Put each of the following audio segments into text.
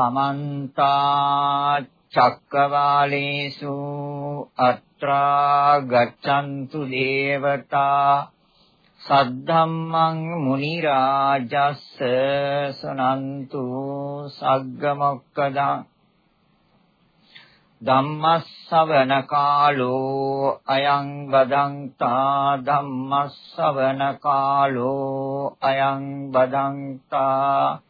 සමන්ත චක්කවාලේසු අත්‍රා ගච්ඡන්තු දේවතා සද්ධම්මං මුනි රාජස්ස සනන්තු සග්ග මොක්කදං ධම්මස්සවන කාලෝ අයං බදන්තා ධම්මස්සවන කාලෝ අයං බදන්තා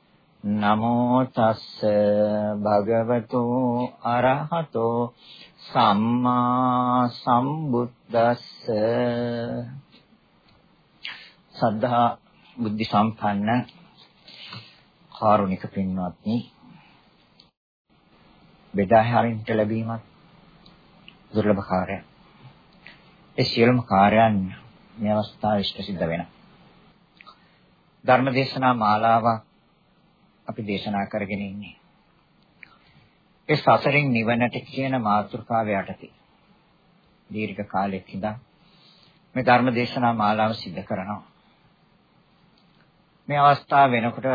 නමෝ තස්ස භගවතෝ අරහතෝ සම්මා සම්බුද්දස්ස සද්ධා බුද්ධ සම්පන්න කාරුණික පින්වත්නි බෙදා හැරින්ට ලැබීමත් දුර්ලභ කාර්යයක්. ඒ සියලුම කාර්යයන් මේ අවස්ථාවේ ඉෂ්ට සිද්ධ වෙනවා. ධර්මදේශනා මාලාවක් අපි දේශනා කරගෙන ඉන්නේ. ඒ සසරින් නිවනට කියන මාතෘකාව යටතේ දීර්ඝ කාලයක් ඉඳන් මේ ධර්ම දේශනා මාලාව සිදු කරනවා. මේ අවස්ථාව වෙනකොට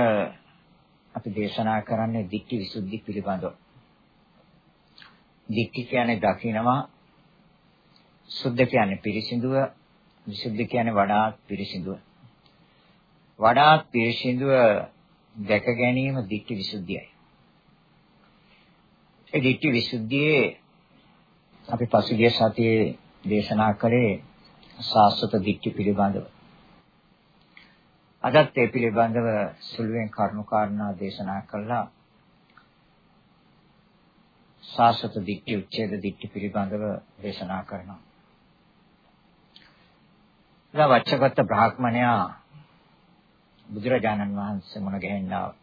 අපි දේශනා කරන්නේ ditthi visuddhi පිළිබඳව. දික්ටි කියන්නේ දකිනවා සුද්ධ කියන්නේ පිරිසිදුව විසුද්ධි කියන්නේ වඩාත් පිරිසිදුව වඩාත් පිරිසිදුව දැක ගැනීම දික්ටි විසුද්ධියයි. ඒ දික්ටි විසුද්ධියේ අපි පසුගිය සතියේ දේශනා කළේ සාස්වත දික්ටි පිළිබඳව. අදත් ඒ පිළිබඳව සුළුවෙන් කරුණු කාරණා දේශනා කළා. සාසත දිට්ඨි උච්ඡේද දිට්ඨි පිළිබඳව දේශනා කරනවා. එදා වච්චගත බ්‍රාහ්මණයා බුදුරජාණන් වහන්සේ මුණ ගැහෙන්නා.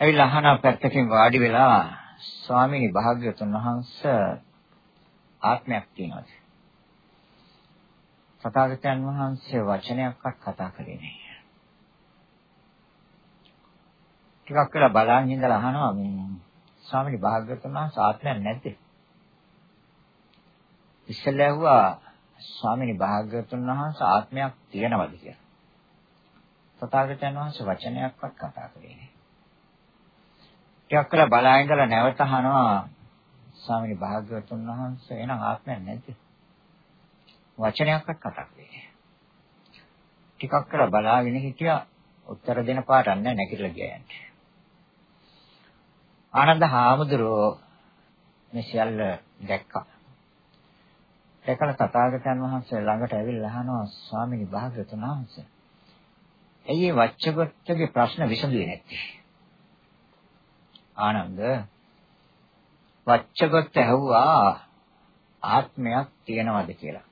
ඇවිල්ලා අහන පැත්තකින් වාඩි වෙලා ස්වාමීනි භාග්‍යවතුන් වහන්සේ ආත්මයක් තියෙනවද? තථාගතයන් වහන්සේ වචනයක්වත් කතා කළේ නැහැ. ටිකක් වෙලා බලන් ඉඳලා අහනවා මේ ස්වාමීනි භාග්‍යවතුන් වහන්සේ ආත්මයක් නැද්ද? ඉස්සෙල්ලා ඇහුවා ස්වාමීනි භාග්‍යවතුන් වහන්සේ ආත්මයක් තියෙනවද කියලා. තථාගතයන් වහන්සේ වචනයක්වත් කතා කරේ නැහැ. ටිකක් කළා බලා ඉඳලා නැවත අහනවා ස්වාමීනි භාග්‍යවතුන් වහන්සේ එනම් ආත්මයක් නැද්ද? වචනයක්වත් කතා කරේ නැහැ. ටිකක් කළා බලාගෙන හිටියා උත්තර දෙන පාට නැහැ නැගිටලා ගියා යන්නේ. ආනන්ද හාමුදුරුවෝ මේ සියල්ල දැක්කා. දැකලා තථාගතයන් වහන්සේ ළඟට ඇවිල්ලා අහනවා ස්වාමීනි භාග්‍යවතුන් වහන්සේ. ඇයි මේ වච්චගතගේ ප්‍රශ්න විසඳුවේ නැත්තේ? ආනන්ද වච්චගත ඇහුවා ආත්මයක් තියනවද කියලා.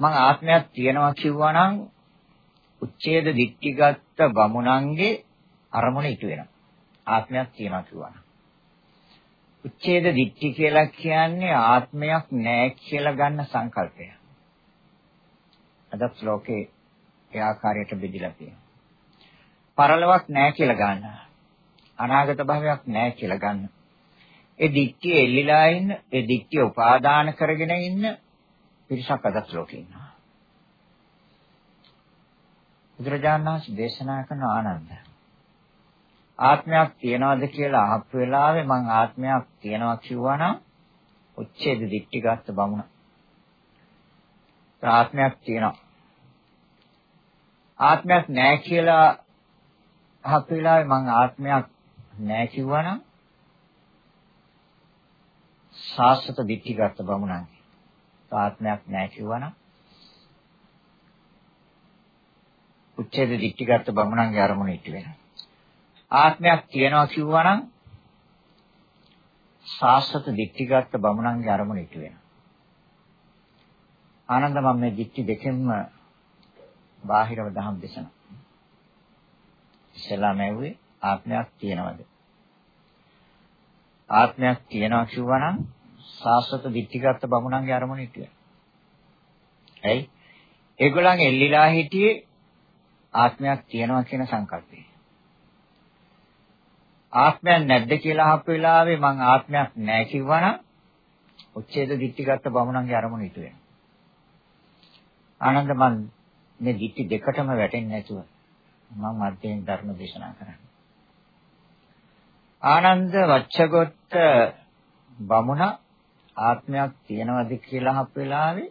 මම ආත්මයක් තියනවා කිව්වා නම් උච්ඡේද දික්ටිගත් බමුණන්ගේ අරමුණ ඉටු වෙනවා. ආත්මයක් තියෙනවා කියනවා. උච්ඡේද දිට්ඨි කියලා කියන්නේ ආත්මයක් නැහැ කියලා ගන්න සංකල්පය. අද ශ්ලෝකේ ඒ ආකාරයට බෙදලා තියෙනවා. පරලොවක් නැහැ කියලා ගන්න. අනාගත භවයක් නැහැ කියලා ගන්න. ඒ දිට්ඨිය එල්ලිලා ඉන්න, ඒ දිට්ඨිය උපාදාන කරගෙන ඉන්න පිරිසක් අද ශ්ලෝකේ ඉන්නවා. බුදුරජාණන් වහන්සේ දේශනා කරන ආනන්ද ආත්මයක් තියනවාද කියලා අහපු වෙලාවේ මං ආත්මයක් තියනවා කිව්වනම් උච්ඡේද දික්ටි ගත්ත බමුණ. ආත්මයක් තියනවා. ආත්මයක් නැහැ කියලා අහපු වෙලාවේ මං ආත්මයක් නැහැ කිව්වනම් සාස්වත දික්ටි ගත්ත බමුණන්ගේ. ආත්මයක් නැහැ කිව්වනම් උච්ඡේද දික්ටි ගත්ත බමුණන්ගේ අරමුණ ඉටු වෙනවා. ආත්මයක් තියෙනවා කිව්වනම් සාස්වත දික්ටිගත බමුණන්ගේ අරමුණ ඉටු වෙනවා. ආනන්ද මම මේ දික්ටි දෙකෙන්ම බාහිරව දහම් දේශන. ඉස්සෙල්ලාම ඇහුවේ ආත්මයක් තියෙනවද? ආත්මයක් තියෙනවා කිව්වනම් සාස්වත දිට්ඨිගත බමුණන්ගේ අරමුණ හිටියා. ඇයි? ඒගොල්ලන් එල්ලිලා හිටියේ ආත්මයක් තියෙනවා කියන සංකල්පේ. ආත්මයක් නැද්ද කියලා අහපු වෙලාවේ මං ආත්මයක් නැහැ කිව්වනම් උච්ඡේද දිට්ඨිගත බමුණන්ගේ අරමුණ හිට වෙනවා. ආනන්ද මං මේ දිට්ඨි දෙකටම වැටෙන්නේ නැතුව මම මධ්‍යයෙන් ධර්ම දේශනා කරන්නේ. ආනන්ද වච්චගොත්ත බමුණ ආත්මයක් තියනවද කියලා අහපු වෙලාවේ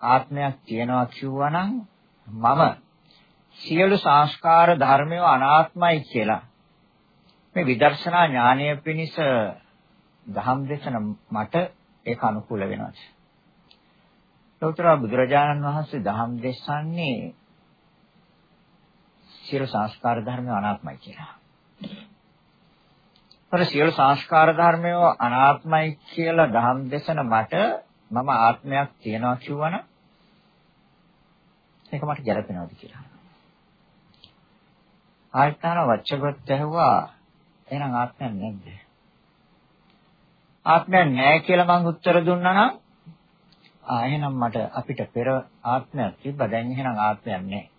ආත්මයක් තියනවා කිව්වනම් මම සියලු සංස්කාර ධර්මය අනාත්මයි කියලා මේ විදර්ශනා ඥානය පිණිස දහම් දේශන මට ඒක අනුකූල වෙනවා. ලෝතර බුදුරජාණන් වහන්සේ දහම් දේශන්නේ සියලු සංස්කාර ධර්ම අනාත්මයි කියලා. ਪਰ සියලු සංස්කාර ධර්මය අනාත්මයි කියලා දහම් දේශන මට මම ආත්මයක් තියනවා කිව්වනම් ඒක මට ගැළපෙනවද කියලා. ආයතන වච්චගත ඇහුවා එහෙනම් ආත්මයක් නැද්ද? ආත්මයක් නැහැ කියලා මං උත්තර දුන්නා නම් ආ එහෙනම් මට අපිට පෙර ආත්මයක් තිබ්බා දැන් එහෙනම් ආත්මයක් නැහැ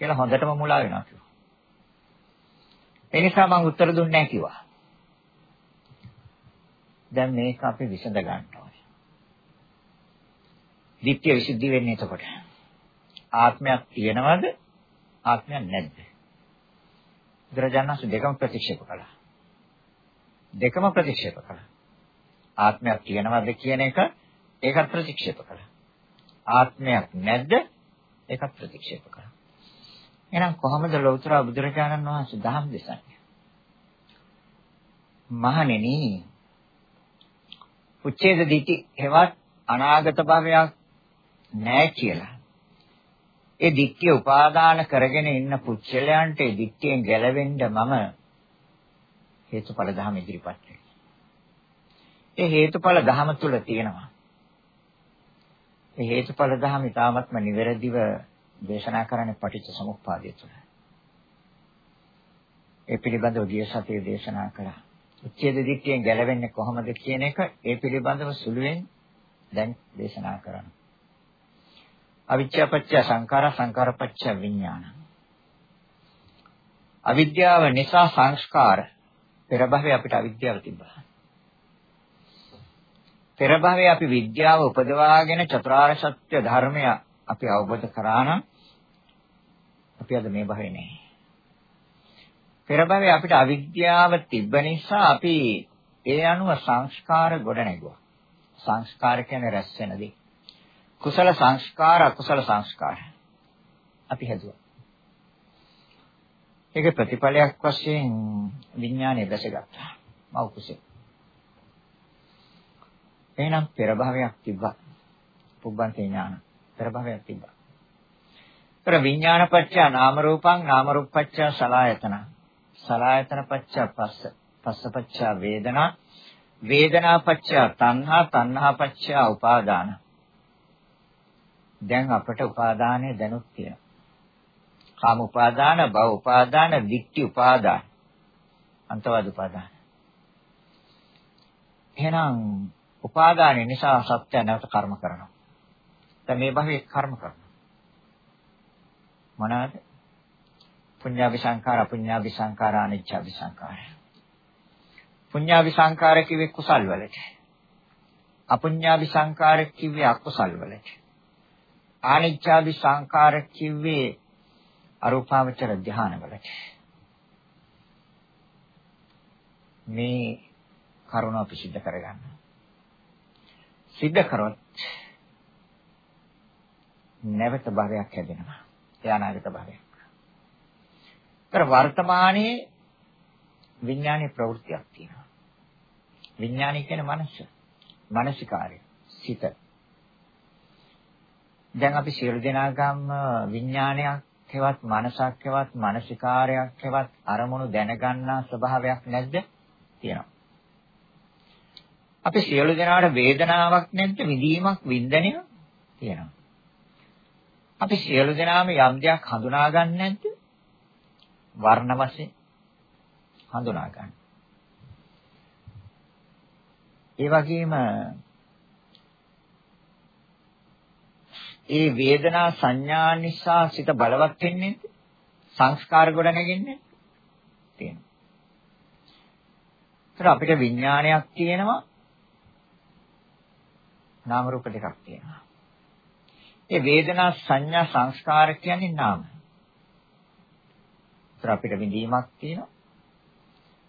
කියලා හොඳටම මුලා වෙනවා කිව්වා. ඒ නිසා මං උත්තර දුන්නේ නැහැ කිව්වා. දැන් මේක අපි විසඳ ගන්න ඕනේ. ධිට්ඨිය විසුද්ධි වෙන්නේ එතකොට. ආත්මයක් තියෙනවද? ආත්මයක් නැද්ද? බුදුරජාණන් දෙකම ප්‍රතික්ෂේප කළා. දෙකම ප්‍රතික්ෂේප කළා. ආත්මයක් තියෙනවද කියන එක ඒකත් ප්‍රතික්ෂේප කළා. ආත්මයක් නැද්ද? ඒකත් ප්‍රතික්ෂේප කළා. එහෙනම් කොහොමද ලෞතර බුදුරජාණන් වහන්සේ දහම් දෙසන්නේ? මහණෙනි උච්ඡේද දිටි හෙවත් අනාගත භවයක් නැහැ කියලා. ඒ දික්තිය උපාදාන කරගෙන ඉන්න පුච්චලයන්ට ඒ දික්තියෙන් ගැලවෙන්න මම හේතුඵල ධම ඉදිරිපත් ඒ හේතුඵල ධම තුල තියෙනවා. ඒ හේතුඵල ධම ඊටාත්ම නිවැරදිව දේශනා කරන්නේ පටිච්ච සමුප්පාදය තුල. ඒ පිළිබඳව ගිය සතියේ දේශනා කළා. උච්ඡේද දිට්ඨියෙන් ගැලවෙන්නේ කොහොමද කියන එක ඒ පිළිබඳව සුළුවෙන් දැන් දේශනා කරනවා. අවිච්ඡාපච්චය සංඛාර සංඛාරපච්චය විඥාන. අවිද්‍යාව නිසා සංස්කාර පෙර භවයේ අපිට අවිද්‍යාව තිබ්බා. පෙර භවයේ අපි විද්‍යාව උපදවාගෙන චතුරාර්ය සත්‍ය ධර්මය අපි අවබෝධ කරා නම් අපි අද මේ භවයේ නැහැ. පෙර භවයේ අපිට අවිද්‍යාව තිබ්බ නිසා අපි ඒ අනුව සංස්කාර ගොඩ නැගුවා. සංස්කාර කියන්නේ රැස් වෙන දේ. කුසල සංස්කාර අකුසල සංස්කාර අපි හැදුවා. ඒකේ ප්‍රතිඵලයක් වශයෙන් විඥානය දැසගත්තා. මව කුසේ. එහෙනම් පෙර භවයක් තිබ්බා. පුබ්බන්තේ ඥාන. පෙර භවයක් තිබ්බා. පෙර විඥානපච්චය නාම රූපං නාම රූපපච්චය සලායතන. සලායතන පච්චය පස්ස. පස්සපච්චය වේදනා. වේදනාපච්චය තණ්හා තණ්හාපච්චය උපාදාන. දැන් අපට උපාදානය දැනුත් තියෙනවා. කාම උපාදාන, භව උපාදාන, ditthi උපාදාන. අන්තවාද උපාදාන. එහෙනම් උපාදානය නිසා සත්‍ය නැවත කර්ම කරනවා. දැන් මේ භවයේ කර්ම කරනවා. මොනවාද? පුඤ්ඤාවි සංඛාර, අපුඤ්ඤාවි සංඛාර, අනිච්චාවි සංඛාර. පුඤ්ඤාවි සංඛාර කිව්වේ කුසල් වලට. අපුඤ්ඤාවි සංඛාර කිව්වේ අකුසල් වලට. ආනිච්චාවි සංඛාර කිව්වේ අරූපාවචර ධානය වලට. මේ කරුණ අපි සිද්ධ කරගන්නවා. සිද්ධ කරොත් නැවත භවයක් හැදෙනවා. ඒ අනාගත භවයක්. ඒතර වර්තමානයේ විඥානයේ ප්‍රවෘත්තියක් තියෙනවා. විඥානය කියන්නේ මනස. මානසිකාරය. සිත. දැන් අපි සියලු දෙනා ගම්ම විඥානයක් හෙවත් මනසක් හෙවත් මානසිකාරයක් හෙවත් අරමුණු දැනගන්නා ස්වභාවයක් නැද්ද? තියෙනවා. අපි සියලු දෙනාට වේදනාවක් නැද්ද? විඳීමක් වින්දනයක් තියෙනවා. අපි සියලු දෙනාම යම් දෙයක් හඳුනා ගන්න නැද්ද? වර්ණ වශයෙන් හඳුනා ගන්න. ඒ වගේම ඒ වේදනා සංඥා නිසා සිත බලවත් වෙන්නේ සංස්කාර ගොඩ නැගෙන්නේ තියෙනවා. ඒතර අපිට විඥානයක් තියෙනවා නාම රූප දෙකක් තියෙනවා. ඒ වේදනා සංඥා සංස්කාර කියන්නේ නාම. ඒතර අපිට විඳීමක් තියෙනවා.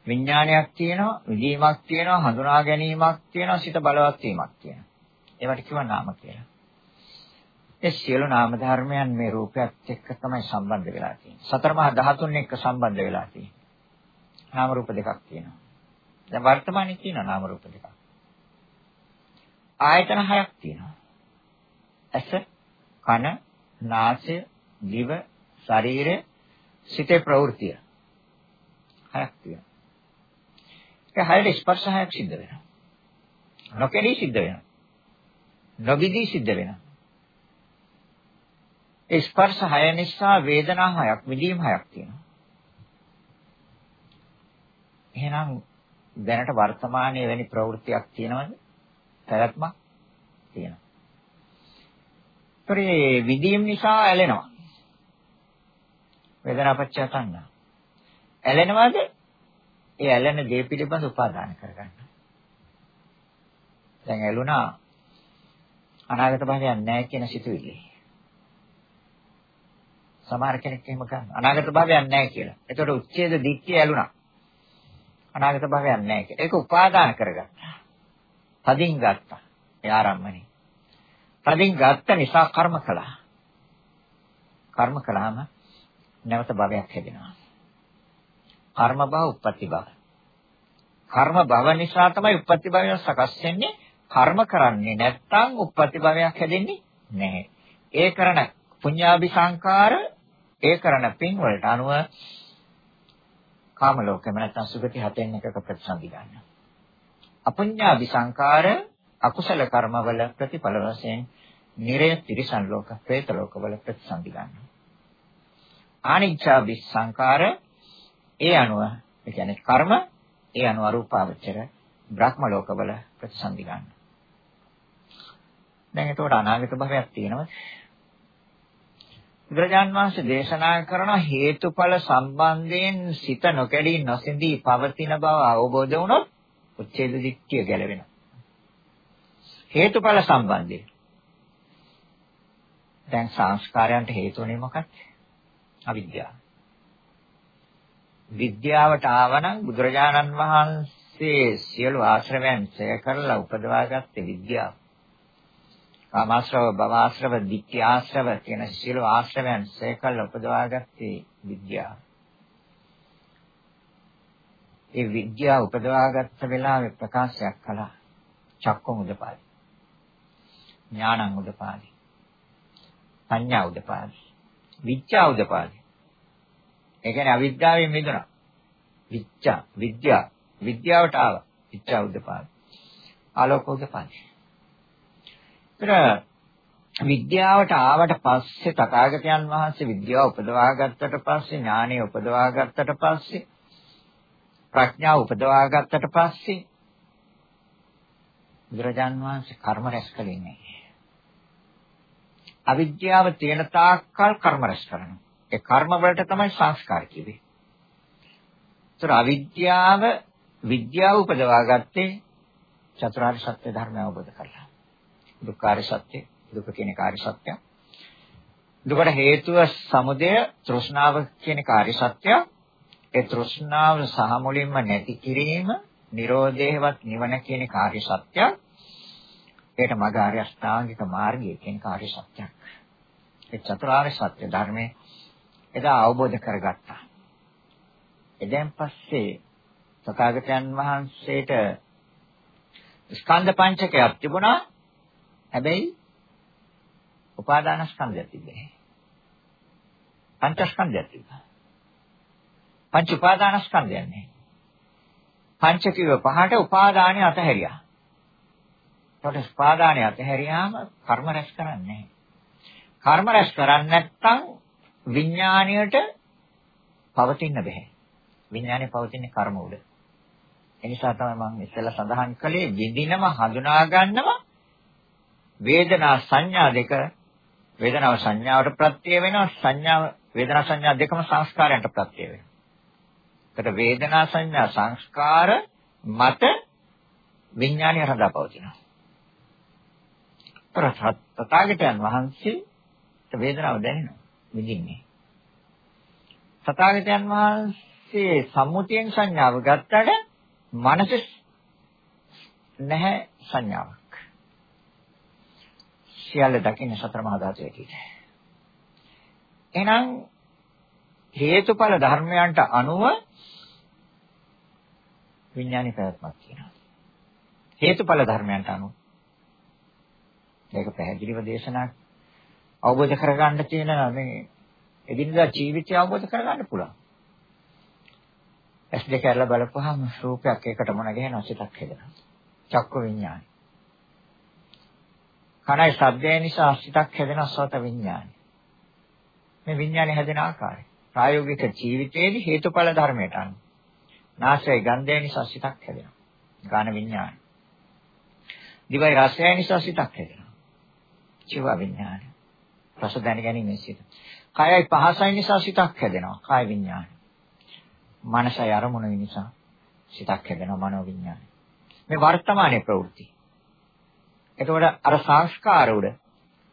විඥානයක් තියෙනවා, විඳීමක් තියෙනවා, හඳුනා ගැනීමක් තියෙනවා, සිත බලවත් වීමක් තියෙනවා. ඒවට කියව නාම කියලා. ඒ සියලු නාම ධර්මයන් මේ රූපයත් එක්ක තමයි සම්බන්ධ වෙලා තියෙන්නේ. සතර මහා ධාතුන් එක්ක සම්බන්ධ වෙලා තියෙන්නේ. නාම රූප දෙකක් තියෙනවා. දැන් වර්තමානයේ තියෙන නාම රූප දෙකක්. ආයතන හයක් තියෙනවා. ඇස, කන, නාසය, දිව, ශරීරය, සිතේ ප්‍රවෘත්තිය. හයක් තියෙනවා. ඒ හයට ස්පර්ශ හයක් සිද්ධ වෙනවා. නොකෙලී සිද්ධ වෙනවා. නොබිදී සිද්ධ වෙනවා. ඒ ස්පර්ශ හය නිසා වේදනා හයක්, විදීම් හයක් තියෙනවා. එහෙනම් දැනට වර්තමානයේ වෙනි ප්‍රවෘත්තියක් තියෙනවද? පැවැත්මක් තියෙනවා. ඒතරේ විදීම් නිසා ඇලෙනවා. වේදනාපච්චය තණ්හා. ඇලෙනවද? ඒ ඇලෙන දේ පිළිබඳ උපාදාන කරගන්න. දැන් ඇලුනා අනාගත භාවයක් නැහැ කියන සිතුවිලි. සමහර කෙනෙක් එහෙම කරනවා. අනාගත භාවයක් නැහැ කියලා. එතකොට උච්ඡේද දික්කිය ඇලුනා. අනාගත භාවයක් නැහැ කියලා. ඒක උපාදාන කරගත්තා. තදින් ගත්තා. ඒ ආරම්මනේ. තදින් ගත්ත නිසා කර්ම කළා. කර්ම කළාම නැවත භවයක් හැදෙනවා. කර්ම භව, උප්පත්ති භව. කර්ම භව නිසා තමයි උප්පත්ති භවය සකස් වෙන්නේ. කර්ම කරන්නේ නැත්නම් උප්පත්ති භවයක් හැදෙන්නේ නැහැ. ඒ කරන පුඤ්ඤාභි සංකාර ඒ කරන පින් වලට අනුව කාම ලෝකෙම නැත්නම් සුගති හතෙන් එකක ප්‍රතිසන්දි ගන්නවා. අපුඤ්ඤාභි සංකාර අකුසල කර්මවල ප්‍රතිඵල වශයෙන් නිරය තිරිසන් ලෝක, പ്രേත ලෝකවල ප්‍රතිසන්දි ගන්නවා. ආනිච්ඡාභි සංකාර ඒ අනුව ඒ කියන්නේ කර්ම ඒ අනුව අරූපාවචර බ්‍රහ්ම ලෝකවල ප්‍රතිසන්දි ගන්නවා. දැන් එතකොට අනාගත භවයක් තියෙනවද? බුදුරජාන් වහන්සේ දේශනා කරන හේතුඵල සම්බන්ධයෙන් සිත නොකැඩී නොසිඳී පවතින බව අවබෝධ වුණොත් උච්ඡේද දික්කිය ගැලවෙනවා. හේතුඵල සම්බන්ධය. දැන් සංස්කාරයන්ට හේතුනේ මොකක්ද? අවිද්‍යාව. විද්‍යාවට ආවනම් බුදුරජාණන් වහන්සේ සියලු ආශ්‍රමයන් ඡය කරලා උපදවාගත්තේ විද්‍යාව. කාමාශ්‍රව, භවආශ්‍රව, ditthිආශ්‍රව කියන සියලු ආශ්‍රමයන් ඡය කරලා උපදවාගත්තේ විද්‍යාව. ඒ විද්‍යාව උපදවාගත්ත වෙලාවේ ප්‍රකාශයක් කළා. චක්කම් උදපාදි. ඥානං උදපාදි. පඤ්ඤා උදපාදි. විච්ඡා උදපාදි. ඒ කියන්නේ අවිද්‍යාවෙන් මිදුණා. විච්ඡා, විද්‍යා, විද්‍යාවට ආවා. විච්ඡා උදපාදි. ආලෝක උදපාදි. ඒතර විද්‍යාවට ආවට පස්සේ තථාගතයන් වහන්සේ විද්‍යාව උපදවා ගත්තට පස්සේ ඥානය උපදවා ගත්තට පස්සේ ප්‍රඥාව උපදවා ගත්තට පස්සේ බුදුරජාන් වහන්සේ කර්ම රැස් කළේ නැහැ. අවිද්‍යාව තියෙන තාක්කල් කර්ම රැස් කරනවා. ඒ කර්ම වලට තමයි සංස්කාර කිව්වේ. ඒතර අවිද්‍යාව විද්‍යාව උපදවා ගත්තේ චතුරාර්ය සත්‍ය ධර්මය අවබෝධ කරලා. දුක්ඛාර සත්‍ය, දුක කියන කාර්ය සත්‍ය. දුකට හේතුව සමුදය තෘෂ්ණාව කියන කාර්ය සත්‍ය. ඒ තෘෂ්ණාව සහ මුලින්ම නැති කිරීම, Nirodheවත් නිවන කියන කාර්ය සත්‍ය. ඒකට මග ආර්ය අෂ්ටාංගික මාර්ගය කියන කාර්ය සත්‍යයක්. ඒ චතුරාර්ය සත්‍ය ධර්මයේ එදා අවබෝධ කරගත්තා. එදෙන් පස්සේ තථාගතයන් වහන්සේට ස්කන්ධ පංචකයක් තිබුණා. හැබැයි උපාදාන ස්කන්ධයක් තිබෙන්නේ. පංචස්කන්ධයක් තිබුණා. පංච උපාදාන ස්කන්ධයක් නේ. පංචකිව පහට උපාදානිය අතහැරියා. එතකොට උපාදානිය අතහැරියාම කර්ම රැස් කරන්නේ නැහැ. කර්ම රැස් කරන්නේ නැත්නම් විඥාණයට පවතින්න බෑ. විඥාණය පවතින්නේ කර්ම උඩ. ඒ නිසා තමයි මම ඉස්සෙල්ලා සඳහන් කළේ විඳිනම හඳුනා ගන්නම වේදනා සංඥා දෙක වේදනාව සංඥාවට ප්‍රත්‍ය වෙනවා සංඥාව වේදනා සංඥා දෙකම සංස්කාරයන්ට ප්‍රත්‍ය වෙනවා. ඒකට වේදනා සංඥා සංස්කාර මත විඥානය රඳා පවතිනවා. තථාගතයන් වහන්සේ වේදනාව දැනෙනවා විඳින්නේ. තථාගතයන් වහන්සේ සම්මුතියෙන් සංඥාව ගත්තට මනස නැහැ සංඥාවක්. සියල්ල දකින්න සතර මහා ධාතු ඇටියට. එහෙනම් හේතුඵල ධර්මයන්ට අනුව විඥානි පැවැත්මක් තියෙනවා. හේතුඵල ධර්මයන්ට අනුව මේක පැහැදිලිව දේශනා අවබෝධ කරගන්න තියෙන මේ එදිනදා ජීවිතය අවබෝධ කරගන්න පුළුවන්. ඇස් දෙක අරලා බලපුවාම රූපයක් එකට මොන ගහනවා සිතක් හදනවා. චක්ක විඥානයි. කනයි ශබ්දය නිසා සිතක් හැදෙන සෝත විඥානයි. මේ විඥානය හැදෙන ආකාරය. ප්‍රායෝගික ජීවිතයේදී හේතුඵල ධර්මයට අනුව. නාසය ගන්ධය නිසා සිතක් හැදෙනවා. ගාන විඥානය. දිවයි රසය නිසා සිතක් හැදෙනවා. චිව විඥානය. රස දැන ගැනීම සිත. කයයි පහසයි නිසා සිතක් හැදෙනවා. කාය විඥානය. මනසයි අරමුණ නිසා සිතක් හැදෙනවා මනෝ විඥානය. මේ වර්තමානයේ ප්‍රවෘත්ති. එතකොට අර සංස්කාර උඩ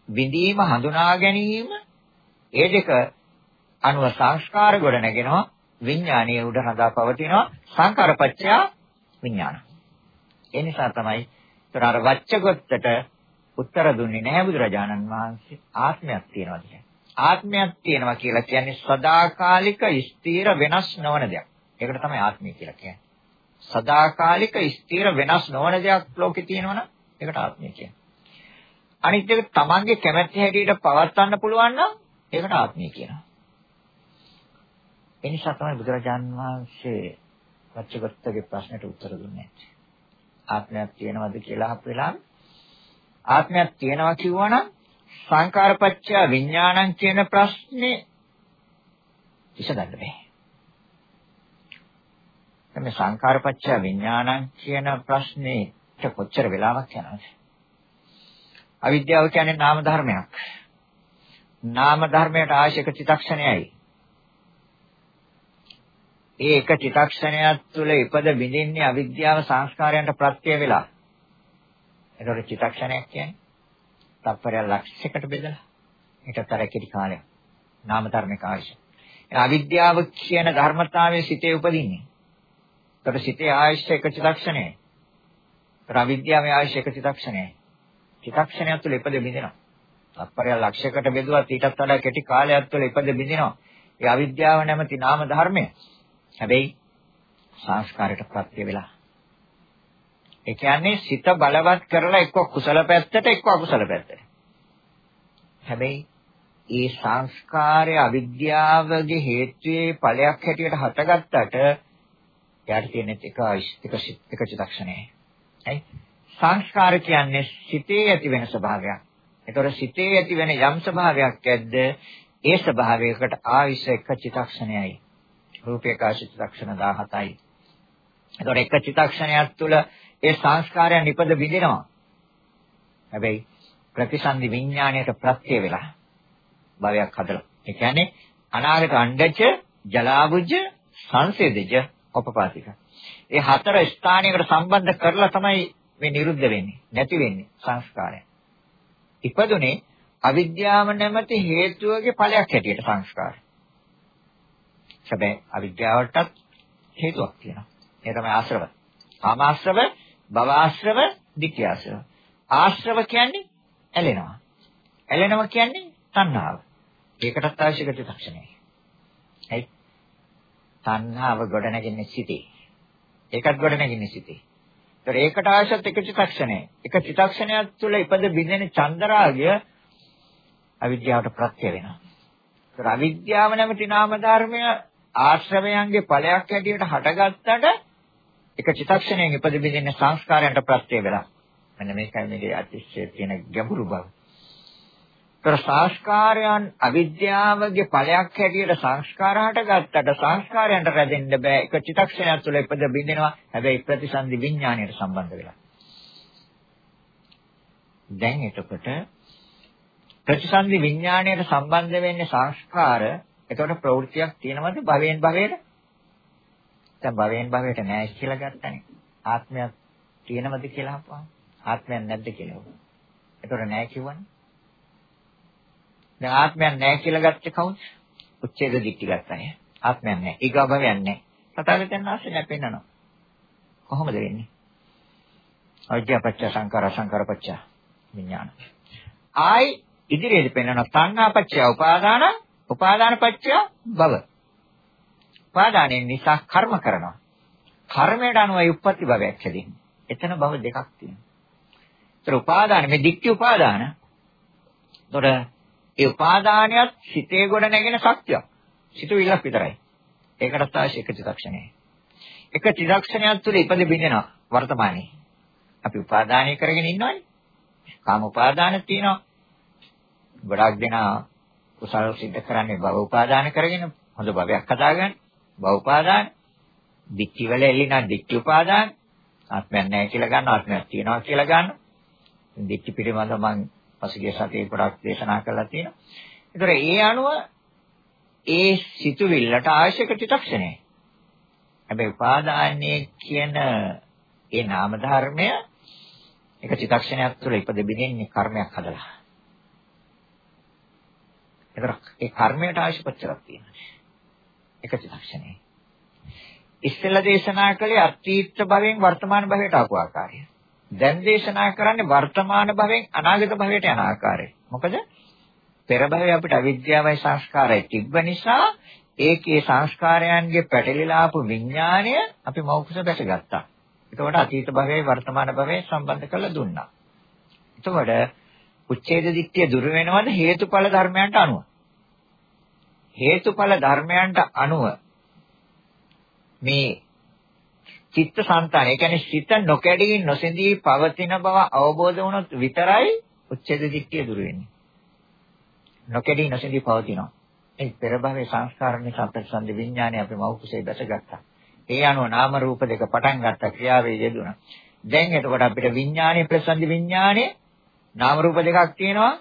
විඳීම හඳුනා ගැනීම ඒ දෙක අනුව සංස්කාර ගොඩ නැගෙනවා විඥානීය උඩ රඳා පවතිනවා සංකාරපච්චය විඥාන. ඒ නිසා තමයි ඒතර අර වච්චගොත්තට උත්තර දුන්නේ නැහැ බුදුරජාණන් වහන්සේ ආත්මයක් තියනවා කියන්නේ. ආත්මයක් තියෙනවා කියලා කියන්නේ සදාකාලික ස්ථිර වෙනස් නොවන දෙයක්. ඒකට තමයි ආත්මය කියලා කියන්නේ. සදාකාලික ස්ථිර වෙනස් නොවන දෙයක් ලෝකේ තියෙනවනම් ඒකට ආත්මය කියන්නේ. අනිත් එක තමන්ගේ කැමැත්ත හැටියට පවත්වන්න පුළුවන් නම් ඒකට ආත්මය කියනවා. ඒ නිසා තමයි බුදුරජාන් වහන්සේ වච්චගතගේ ප්‍රශ්නට උත්තර දුන්නේ. ආත්මයක් තියෙනවද කියලා අහපු වෙලාව ආත්මයක් තියෙනවා කිව්වනම් සංකාරපච්චය විඥානං කියන ප්‍රශ්නේ විසඳන්න බෑ. මේ සංකාරපච්චය විඥානං කියන ප්‍රශ්නේට කොච්චර වෙලාවක් යනවද? අවිද්‍යාව කියන්නේ නාම ධර්මයක්. නාම ධර්මයට ආශික චිතක්ෂණයයි. ඒ එක චිතක්ෂණයක් තුළ ඉපද බිඳින්නේ අවිද්‍යාව සංස්කාරයන්ට ප්‍රත්‍ය වෙලා. ඒතකොට චිතක්ෂණයක් කියන්නේ තත්පරය ලක්ෂයකට බෙදලා ඒකත් අර කෙටි කාලයක්. නාම ධර්මික ආයශ. අවිද්‍යාව කියන ධර්මතාවයේ සිතේ උපදින්නේ. ඒතර සිතේ ආයශ එක චිතක්ෂණය. ඒතර අවිද්‍යාවේ ආයශ එක චිතක්ෂණය. චිතක්ෂණයක් තුළ ඉපද බිඳිනවා. තත්පරය ලක්ෂයකට බෙදුවත් ඊටත් වඩා කෙටි කාලයක් තුළ ඉපද බිඳිනවා. ඒ අවිද්‍යාව නැමැති නාම ධර්මය. හැබැයි සංස්කාරයට ප්‍රත්‍ය වෙලා ඒ කියන්නේ සිත බලවත් කරලා එක්ක කුසල පැත්තට එක්ක අකුසල පැත්තට. හැබැයි ඒ සංස්කාරය අවිද්‍යාවගේ හේතුයේ ඵලයක් හැටියට හටගත්තට යාට තියෙන එක එක එක චිත්තක්ෂණයයි. හරි? සංස්කාර කියන්නේ සිතේ ඇති වෙන ස්වභාවයක්. ඒතොර සිතේ ඇති වෙන යම් ස්වභාවයක් ඇද්ද ඒ ස්වභාවයකට ආවිෂ එක චිත්තක්ෂණයයි. රූපේ කාශ චිත්තක්ෂණ 17යි. ඒතොර එක චිත්තක්ෂණයක් තුළ ඒ සංස්කාරයන් ඉපද විඳිනවා. හැබැයි ප්‍රතිසන්දි විඥාණයට ප්‍රත්‍ය වෙලා භවයක් හදලා. ඒ කියන්නේ අනාගත අණ්ඩජ, ජලාබුජ, සංසේදජ, උපපාතික. ඒ හතර ස්ථානයකට සම්බන්ධ කරලා තමයි මේ නිරුද්ධ වෙන්නේ, නැති වෙන්නේ සංස්කාරය. ඉපදුනේ අවිද්‍යාව නැමැති හේතුවගේ ඵලයක් හැටියට සංස්කාරය. හැබැයි අවිද්‍යාවටත් හේතුවක් තියෙනවා. ඒ තමයි ආශ්‍රව. කාමාශ්‍රව භවආශ්‍රව, ditthියාශ්‍රව. ආශ්‍රව කියන්නේ ඇලෙනවා. ඇලෙනවා කියන්නේ තණ්හාව. ඒකටත් අවශ්‍ය ප්‍රතික්ෂණයයි. හරි. තණ්හාව ගොඩ නැගෙන්නේ සිටේ. ඒකත් ගොඩ නැගෙන්නේ සිටේ. ඒතර ඒකට අවශ්‍යත් එක චිත්තක්ෂණය. එක චිත්තක්ෂණයක් තුළ ඉපද බිඳෙන චන්දරාගය අවිද්‍යාවට ප්‍රත්‍ය වෙනවා. ඒතර අවිද්‍යාව නැමැති නාම ධර්මය ආශ්‍රවයන්ගේ ඵලයක් හැටියට හටගත්තට එක චිත්තක්ෂණයෙන් ඉපද බින්දින සංස්කාරයන්ට ප්‍රත්‍ය වෙලා. මෙන්න මේකයි මේකේ අතිශය තියෙන ගැඹුරු බව. ତර සංස්කාරයන් අවිද්‍යාවගේ ඵලයක් හැටියට සංස්කාර හටගත්තට සංස්කාරයන්ට රැඳෙන්න බෑ. එක චිත්තක්ෂණයක් තුළ ඉපද බින්දෙනවා. හැබැයි ප්‍රතිසන්දි විඥාණයට සම්බන්ධ වෙලා. දැන් එතකොට ප්‍රතිසන්දි විඥාණයට සම්බන්ධ වෙන්නේ සංස්කාර. එතකොට ප්‍රවෘත්තියක් තියෙනවද භවයෙන් භවයට? දැන් භවයෙන් භවයට නෑ කියලා ගන්නනේ. ආත්මයක් තියෙනවද කියලා අහපුවා. ආත්මයක් නැද්ද කියලා. එතකොට නෑ කිව්වනේ. දැන් ආත්මයක් නැහැ කියලා ගත්තේ කවුද? උච්ඡේද දික්ටි ගත්තනේ. ආත්මයක් නැහැ. ඊගා භවයක් නැහැ. තථාගතයන් වහන්සේ නැපෙන්නනවා. කොහොමද වෙන්නේ? අවිද්‍යාපච්ච සංකාර සංකාරපච්ච විඥාන. ආයි ඉදිරියට පෙන්වන සංඥාපච්චය උපාදාන උපාදානපච්චය භව. උපාදානයෙන් නිසා කර්ම කරනවා. කර්මයට අනුවයි උප්පත්ති භවයක් හැදෙන්නේ. එතන භව දෙකක් තියෙනවා. ඒතර උපාදාන මේ දික්ටි උපාදාන. ඒතර ඒ උපාදානයත් සිතේ ගොඩ නැගෙන ශක්තියක්. සිතුවිල්ලක් විතරයි. ඒකටත් අවශ්‍ය එක චිත්තක්ෂණයයි. එක චිත්තක්ෂණයක් තුළ ඉපද බින්දෙනවා වර්තමානයේ. අපි උපාදානය කරගෙන ඉන්නවනේ. කාම උපාදාන තියෙනවා. ගොඩාක් දෙනා කුසල සිද්ධ කරන්නේ භව උපාදාන කරගෙන හොඳ භවයක් හදාගන්න. භව උපාදාන. දික්ටි වල එල්ලිනා දික්ටි උපාදාන. ආත්මයක් නැහැ කියලා ගන්න ආත්මයක් තියෙනවා කියලා ගන්න. දික්ටි පිළිබඳව මම පසුගිය සතියේ පොඩක් දේශනා කරලා තියෙනවා. ඒතර ඒ අනුව ඒ සිතුවිල්ලට අවශ්‍යක චිත්තක්ෂණය. හැබැයි උපාදානයේ කියන ඒ නාම ධර්මය එක චිත්තක්ෂණයක් තුළ ඉපද බිනින්නේ කර්මයක් හදලා. ඒතර ඒ කර්මයට අවශ්‍ය කොච්චරක් තියෙනවද? එක චිත්තක්ෂණේ. ඉස්සෙල්ලා දේශනා කළේ අතීත භවෙන් වර්තමාන භවයට ආපු ආකාරය. දැන් දේශනා කරන්නේ වර්තමාන භවෙන් අනාගත භවයට යන ආකාරය. මොකද පෙර භවයේ අපිට අවිද්‍යාවයි සංස්කාරයි තිබ්බ නිසා ඒකේ සංස්කාරයන්ගේ පැටලිලා ආපු විඥාණය අපි මෞකස බැසගත්තා. එතකොට අතීත භවයේ වර්තමාන භවයේ සම්බන්ධ කරලා දුන්නා. එතකොට උච්ඡේද දික්තිය දුර වෙනවද හේතුඵල ධර්මයන්ට අනුව? හේතුඵල ධර්මයන්ට අනුව මේ චිත්ත සංතාන. ඒ කියන්නේ සිත නොකැඩී නොසිඳී පවතින බව අවබෝධ වුණොත් විතරයි උච්ඡේද දිට්ඨිය දුර වෙන්නේ. නොකැඩී නොසිඳී පවතිනවා. ඒ පෙර භවයේ සංස්කාර නිසා ප්‍රසන්න විඥානය අපි මෞකසේ දැසගත්තා. ඒ අනුව නාම රූප දෙක පටන් ගත්ත ක්‍රියාවේ යෙදුණා. දැන් එතකොට අපිට විඥානයේ ප්‍රසන්න විඥානයේ නාම රූප දෙකක් තියෙනවා.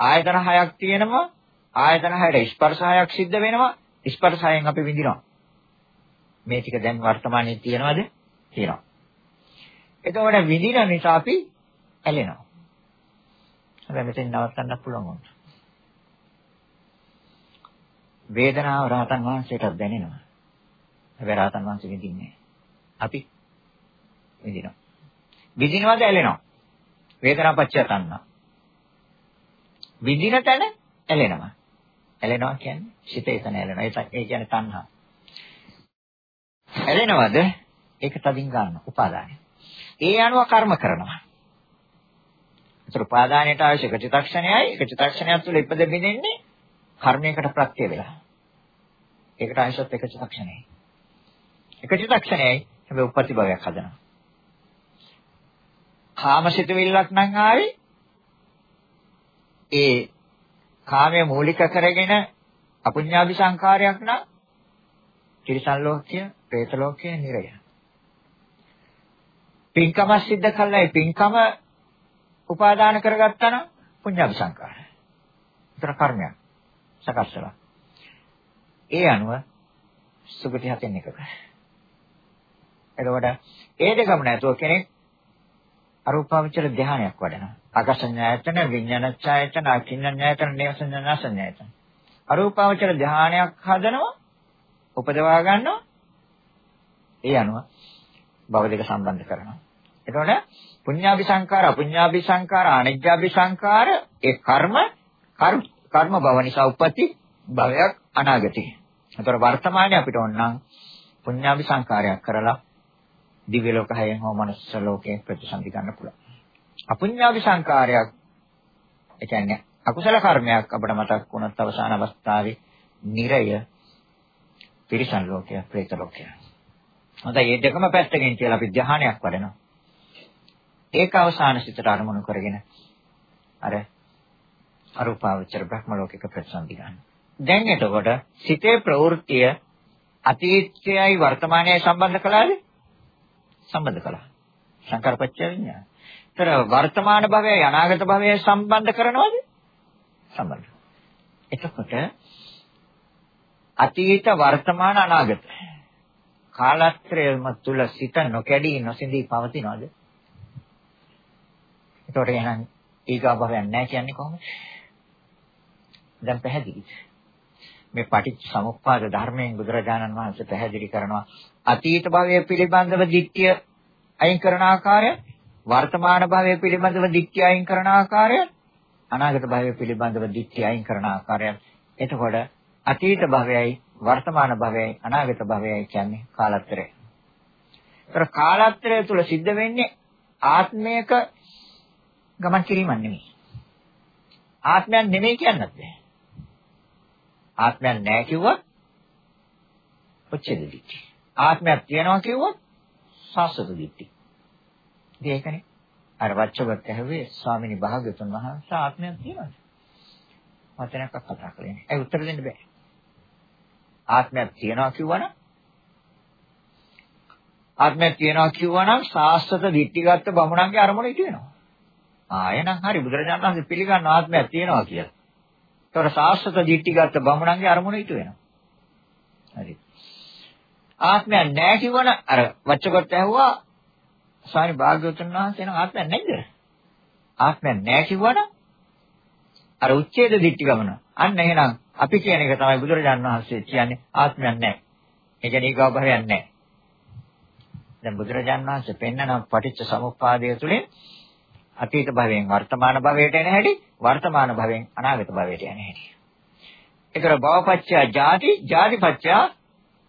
ආයතන හයක් තියෙනවා. ආයතන හයට ස්පර්ශ හයක් සිද්ධ වෙනවා. ස්පර්ශ හයෙන් අපි විඳිනවා. මේ ටික දැන් වර්තමානයේ තියෙනවද? තියෙනවා. එතකොට විඳින නිසා අපි ඇලෙනවා. හැබැයි මෙතෙන් නවත්තන්න පුළුවන් වුණා. වේදනාව රහතන් වහන්සේට දැනෙනවා. හැබැයි රහතන් වහන්සේ විඳින්නේ අපි විඳිනවා. විඳිනවද ඇලෙනවා? වේදනාව පච්චය තණ්හා. විඳින තැන ඇලෙනවා. ඇලෙනවා කියන්නේ සිත එතන ඇලෙනවා. ඒ කියන්නේ තණ්හා. ඇලෙනවද? ඒක තදින් ගන්න උපාදානය. ඒ අනුව කර්ම කරනවා. ඒතර උපාදානයට අවශ්‍ය එක චිත්තක්ෂණයයි එක චිත්තක්ෂණයක් තුළ ඉපද බින්දෙන්නේ කර්මයකට ප්‍රත්‍ය වෙලා. ඒකට අවශ්‍යත් එක චිත්තක්ෂණයයි. එක චිත්තක්ෂණයයි හැබැයි උපපති භවයක් හදනවා. කාමසිතවිල්ලක් නම් ආවේ ඒ කාමයේ මූලික කරගෙන අපුඤ්ඤාභි සංකාරයක් නම් තිරිසන් ලෝකය പ്രേත ලෝකයේ නිරය. පින්කම සිද්ධ කළා ඒ පින්කම උපාදාන කරගත්තා නම් පුඤ්ඤාභි සංකාර. ඒතර කර්මයක් සකස් වෙනවා. ඒ අනුව සුගති හතෙන් එකක. එතකොට ඒ දෙකම නැතුව කෙනෙක් අරූපාවචර ධානයක් වඩනවා. ආකාශඤ්ඤායතන, විඥානඤ්ඤායතන, අකින්නඤ්ඤායතන, නේවසඤ්ඤාසඤ්ඤායතන. අරූපාවචර ධානයක් හදනවා, උපදවා ගන්නවා, ඒ අනුව භව දෙක සම්බන්ධ කරනවා. එතකොට පුඤ්ඤාභි සංකාර, අපුඤ්ඤාභි සංකාර, අනිජ්ජාභි සංකාර ඒ කර්ම කර්ම භව නිසා උප්පත්ති භවයක් අනාගතේ. එතකොට වර්තමානයේ අපිට ඕනනම් පුඤ්ඤාභි සංකාරයක් කරලා දිව්‍ය ලෝක හයෙන් හෝ මනුස්ස ලෝකයෙන් ප්‍රතිසන්දි ගන්න පුළුවන්. අපුඤ්ඤාභි සංකාරයක් ඒ කියන්නේ අකුසල කර්මයක් අපිට මතක් වුණත් අවසාන අවස්ථාවේ නිරය තිරිසන් ලෝකය, പ്രേත ලෝකය. හොඳයි මේ දෙකම පැත්තකින් කියලා අපි ධ්‍යානයක් වඩනවා. ඒක අවසාන සිතට අරමුණු කරගෙන අර අරූපාවචර බ්‍රහ්ම ලෝකයක ප්‍රතිසන්දි ගන්න. දැන් එතකොට සිතේ ප්‍රවෘත්තිය අතීතයයි වර්තමානයයි සම්බන්ධ කළාද? සම්බන්ධ කළා. සංකාරපච්චය විඤ්ඤාණ. ඒතර වර්තමාන භවයයි අනාගත භවයයි සම්බන්ධ කරනවද? සම්බන්ධ. එතකොට අතීත වර්තමාන අනාගත කාලත්‍රයම තුල සිත නොකැඩී නොසිඳී පවතිනවද? ඒතකොට එහෙනම් ඊගා භවයක් නැහැ කියන්නේ කොහොමද? දැන් පැහැදිලිද? මේ පටිච්ච සමුප්පාද ධර්මයෙන් බුදුරජාණන් වහන්සේ පැහැදිලි කරනවා අතීත භවය පිළිබඳව දික්තිය අයින් කරන ආකාරය වර්තමාන භවය පිළිබඳව දික්තිය අයින් කරන ආකාරය අනාගත භවය පිළිබඳව දික්තිය අයින් කරන ආකාරය එතකොට අතීත භවයයි වර්තමාන භවයයි අනාගත භවයයි කියන්නේ කාලත්‍රය. ඒතර කාලත්‍රය තුල සිද්ධ වෙන්නේ ආත්මයක ගමන් කිරීමක් නෙමෙයි. ආත්මයක් නෙමෙයි කියන්නත් බෑ. ආත්මයක් නැහැ කිව්වොත් ඔච්චර දිට්ඨි. ආත්මයක් තියෙනවා කිව්වොත් සාසත දිට්ඨි. ඒකනේ. අර වච්චවත් ඇහුවේ ස්වාමිනී භාග්‍යතුන් වහන්සේ ආත්මයක් තියෙනවද? වචනයක් කතා කරන්නේ නැහැ. ඒ උත්තර දෙන්න බෑ. ආත්මයක් තියෙනවා කිව්වනම් ආත්මයක් තියෙනවා කිව්වනම් සාස්වත දිට්ඨිගත බමුණන්ගේ අරමුණ ඉති වෙනවා. ආ එහෙනම් හරි බුදුරජාණන් වහන්සේ පිළිගන්න ආත්මයක් තියෙනවා කියලා. ඒතකොට සාස්වත දිට්ඨිගත බමුණන්ගේ අරමුණ ඉතු වෙනවා. හරි. ආත්මයක් නැහැ කිව්වන අර වච්චකොට ඇහුවා ස්වාමි භාග්‍යවතුන් වහන්සේ නම් ආත්මයක් නැද්ද? ආත්මයක් නැහැ කිව්වන අර උච්ඡේද දිට්ඨි ගමන. අන්න එහෙනම් අපි කියන එක තමයි බුදුරජාන් වහන්සේ කියන්නේ ආත්මයක් නැහැ. ඒ කියන්නේ ඊගව භවයක් නැහැ. දැන් බුදුරජාන් වහන්සේ පෙන්නන පටිච්ච සමුප්පාදය තුළින් අතීත භවයෙන් වර්තමාන භවයට එන හැටි වර්තමාන භවයෙන් අනාගත භවයට යන හැටි. ඒතර භවපච්චය ජාති ජාතිපච්චය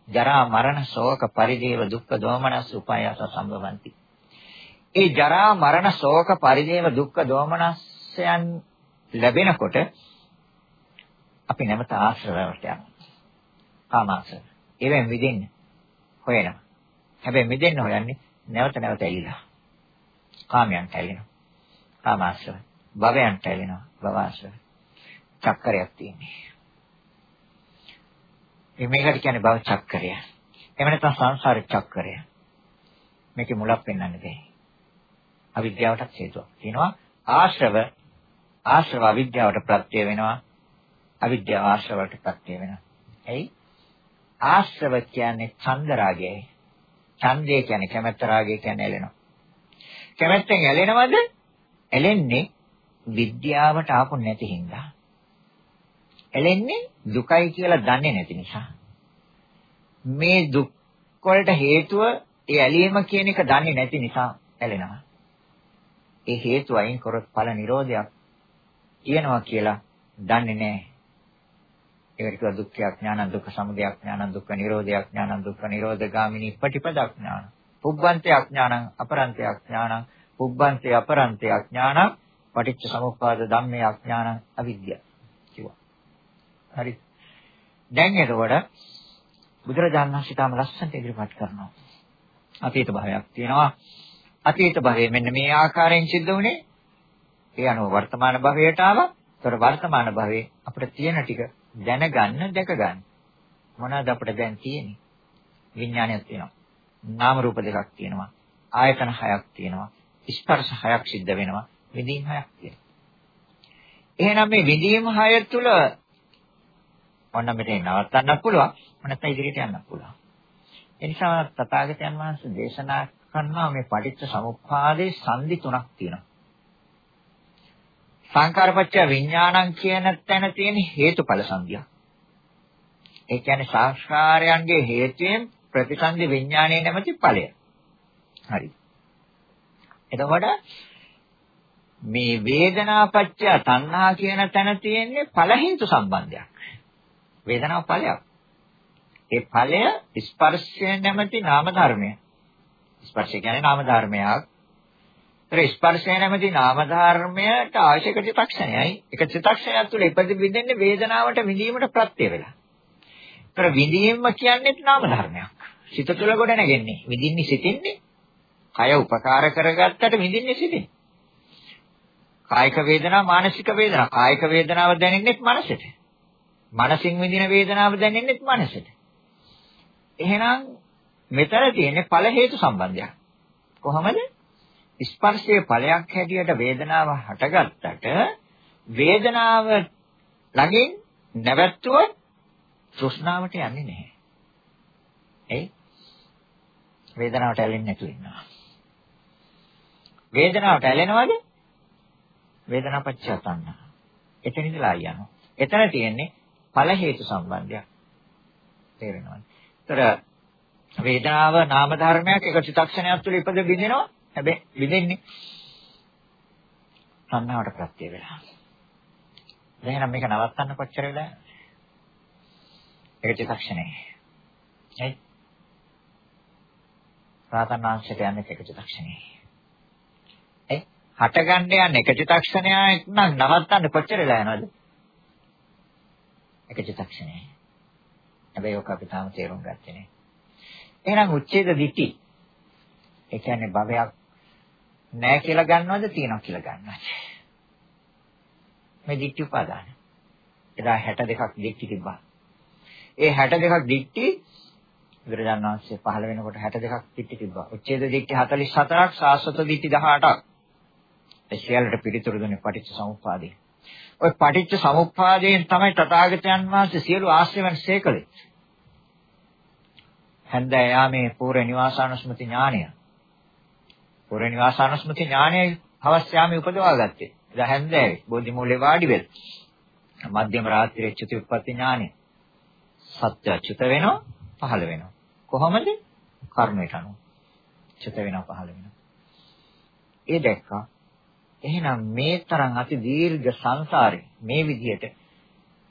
ජරා මරණ ශෝක පරිදේව දුක්ඛ දෝමනස් උපායස සම්භවಂತಿ. ඒ ජරා මරණ ශෝක පරිදේව දුක්ඛ දෝමනස්යන් ලැබෙනකොට අපි නැවත ආශ්‍රවයට යනවා. කාමාශ්‍රව. ඒවෙන් මිදෙන්න හොයනවා. හැබැයි මිදෙන්න හොයන්නේ නැවත නැවත ඇලිලා. කාමයන්ට ඇලෙනවා. කාමාශ්‍රව. භවයන්ට ඇලෙනවා. භවආශ්‍රව. චක්‍රයක් තියෙන්නේ. මේකට කියන්නේ භව චක්‍රය. එහෙම නැත්නම් සංසාර චක්‍රය. මේකේ මුලක් පෙන්වන්න බෑ. අවිද්‍යාවටත් හේතුවක් තියෙනවා. ආශ්‍රව ආශ්‍රව අවිද්‍යාවට ප්‍රත්‍ය වෙනවා. අවිද්‍යාව ආශ්‍රවයට ප්‍රත්‍ය වෙනවා. එයි ආශ්‍රව කියන්නේ ඡන්ද රාගයයි. ඡන්දය කියන්නේ කැමැත්ත රාගය කියන්නේ ඇලෙනවා. කැමැත්තෙන් ඇලෙනවද? ඇලෙන්නේ විද්‍යාවට ආපු නැති හින්දා. ඇලෙන්නේ දුකයි කියලා දන්නේ නැති නිසා. මේ දුක් වලට හේතුව ඒ ඇලීම කියන එක දන්නේ නැති නිසා ඇලෙනවා. ඒ හේතුව අයින් කරොත් ඵල නිරෝධයක් තියෙනවා කියලා දන්නේ නැහැ. ඒකට කියව දුක්ඛ ඥාන දුක්ඛ සමුදය ඥාන දුක්ඛ නිරෝධය ඥාන දුක්ඛ නිරෝධ ගාමිනී පටිපදා ඥාන. පුබ්බන්තය ඥාන අපරන්තය ඥාන පුබ්බන්තේ අපරන්තේ අඥානං පටිච්ච සමුප්පාද ධම්මේ අඥානං අවිද්‍යාව කිව්වා. හරි. දැන් එතකොට බුදුරජාණන් වහන්සේ තාම ලස්සනට ඉදිරිපත් කරනවා. අතීත භවයක් තියෙනවා. අතීත භවයේ මෙන්න මේ ආකාරයෙන් සිද්ධ වුණේ. ඒ අනුව වර්තමාන භවයට ආවා. ඒතර වර්තමාන භවයේ අපිට තියෙන ටික දැනගන්න, දැක ගන්න. මොනවාද අපිට දැන් තියෙන්නේ? විඥානයක් තියෙනවා. නාම රූප දෙකක් තියෙනවා. ආයතන හයක් තියෙනවා. ස්පර්ශ හයක් සිද්ධ වෙනවා විඳීම් හයක් තියෙනවා. එහෙනම් මේ විඳීම් හය තුළ ඔන්න මෙතන නවත්තන්නත් පුළුවන් නැත්නම් ඉදිරියට යන්නත් පුළුවන්. ඒ නිසා තථාගතයන් වහන්සේ දේශනා කරනවා මේ පටිච්ච සමුප්පාදේ සංදි තුනක් තියෙනවා. සංකාරපච්ච විඥානං කියන තැන තියෙන හේතුඵල සංදිය. ඒ කියන්නේ සංස්කාරයන්ගේ හේතුයෙන් ප්‍රතිසන්දි විඥානයේ නැමැති ඵලය. හරි. එතකොට මේ වේදනාපච්චය තණ්හා කියන තැන තියෙන්නේ ඵල හේතු සම්බන්ධයක්. වේදනාව ඵලයක්. ඒ ඵලය ස්පර්ශය නැමැති නාම ධර්මය. ස්පර්ශය කියන්නේ නාම ධර්මයක්. ඒතර ස්පර්ශය නැමැති නාම ධර්මයට අවශ්‍ය චිත්තක්ෂණයයි. ඒක චිත්තක්ෂණය තුළ ඉපදෙ විඳින්නේ වේදනාවට විඳීමට ප්‍රත්‍ය වෙලා. ඒතර විඳීම කියන්නේ නාම ධර්මයක්. සිත තුළ ගොඩ නැගෙන්නේ. විඳින්නේ සිතින්නේ. කය උපකාර කරගත්තට විඳින්නේ සිතින්. කායික වේදනා මානසික වේදනා. කායික වේදනාව දැනෙන්නේ මනසට. මනසින් විඳින වේදනාව දැනෙන්නේ මනසට. එහෙනම් මෙතන තියෙන්නේ ඵල හේතු සම්බන්ධයක්. කොහොමද? ස්පර්ශයේ ඵලයක් හැටියට වේදනාව හටගත්තට වේදනාව ළඟින් නැවැත්තුවොත් තෘෂ්ණාවට යන්නේ නැහැ. එයි වේදනාවට ඇලෙන්නේ නැතුව ඉන්නවා. වේදනාවට ඇලෙනවද? වේදනාපච්චය තණ්හා. එතන ඉඳලා යනවා. එතන තියෙන්නේ ඵල හේතු සම්බන්ධයක්. තේරෙනවද? ඒතර වේදනාව නාම ධර්මයක් එක චිත්තක්ෂණයක් තුළ ඉපද බිඳිනවා. හැබැයි බිඳින්නේ තණ්හාවට ප්‍රත්‍ය වෙලා. එහෙනම් මේක නවත්තන්න කොච්චර වෙලා? එක චිත්තක්ෂණේ. හරි? රාතන් වංශයට යන්නේ එක චිත්තක්ෂණේ. ඒ හටගන්න යන එක චිත්තක්ෂණයක් නම් නවත්තන්න කොච්චර වෙලා යනවද? එක චිත්තක්ෂණේ. හැබැයි ඔක අපි තාම තේරුම් ගත්තේ නෑ. එහෙනම් උච්ඡේද දිටි. ඒ කියන්නේ භවයක් නෑ කියලා ගන්නවද තියෙනවා කියලා ගන්නවද? මේ දිට්ඨි උපාදාන. එදා 62ක් දිට්ඨි තිබ්බා. ඒ 62ක් දිට්ඨි බුදුරජාණන් වහන්සේ පහළ වෙනකොට 62ක් දිට්ඨි තිබ්බා. උච්ඡේද දිට්ඨි 44ක්, සාස්වත දිට්ඨි 18ක්. ඒ සියල්ලට පිළිතුරු දුන්නේ පටිච්ච සමුප්පාදේ. ওই පටිච්ච සමුප්පාදයෙන් තමයි තථාගතයන් වහන්සේ සියලු ආශ්‍රයයන් සේකලේ. හන්දෑ යාමේ පූර්ව නිවාසානුස්මති ඥානය. පූර්ව නිවාසානුස්මති ඥානය අවශ්‍යාමේ උපදවා ගත්තේ. එදා හන්දෑවේ බෝධි මූලේ වාඩි වෙලා. මධ්‍යම රාත්‍රියේ චුති උප්පත්ති ඥානය. සත්‍ය චුත වෙනවා පහළ වෙනවා. කොහොමද? කර්මයට අනුව. චුත වෙනවා පහළ වෙනවා. ඒ දැක්කා. එහෙනම් මේ තරම් අති දීර්ඝ සංසාරේ මේ විදිහට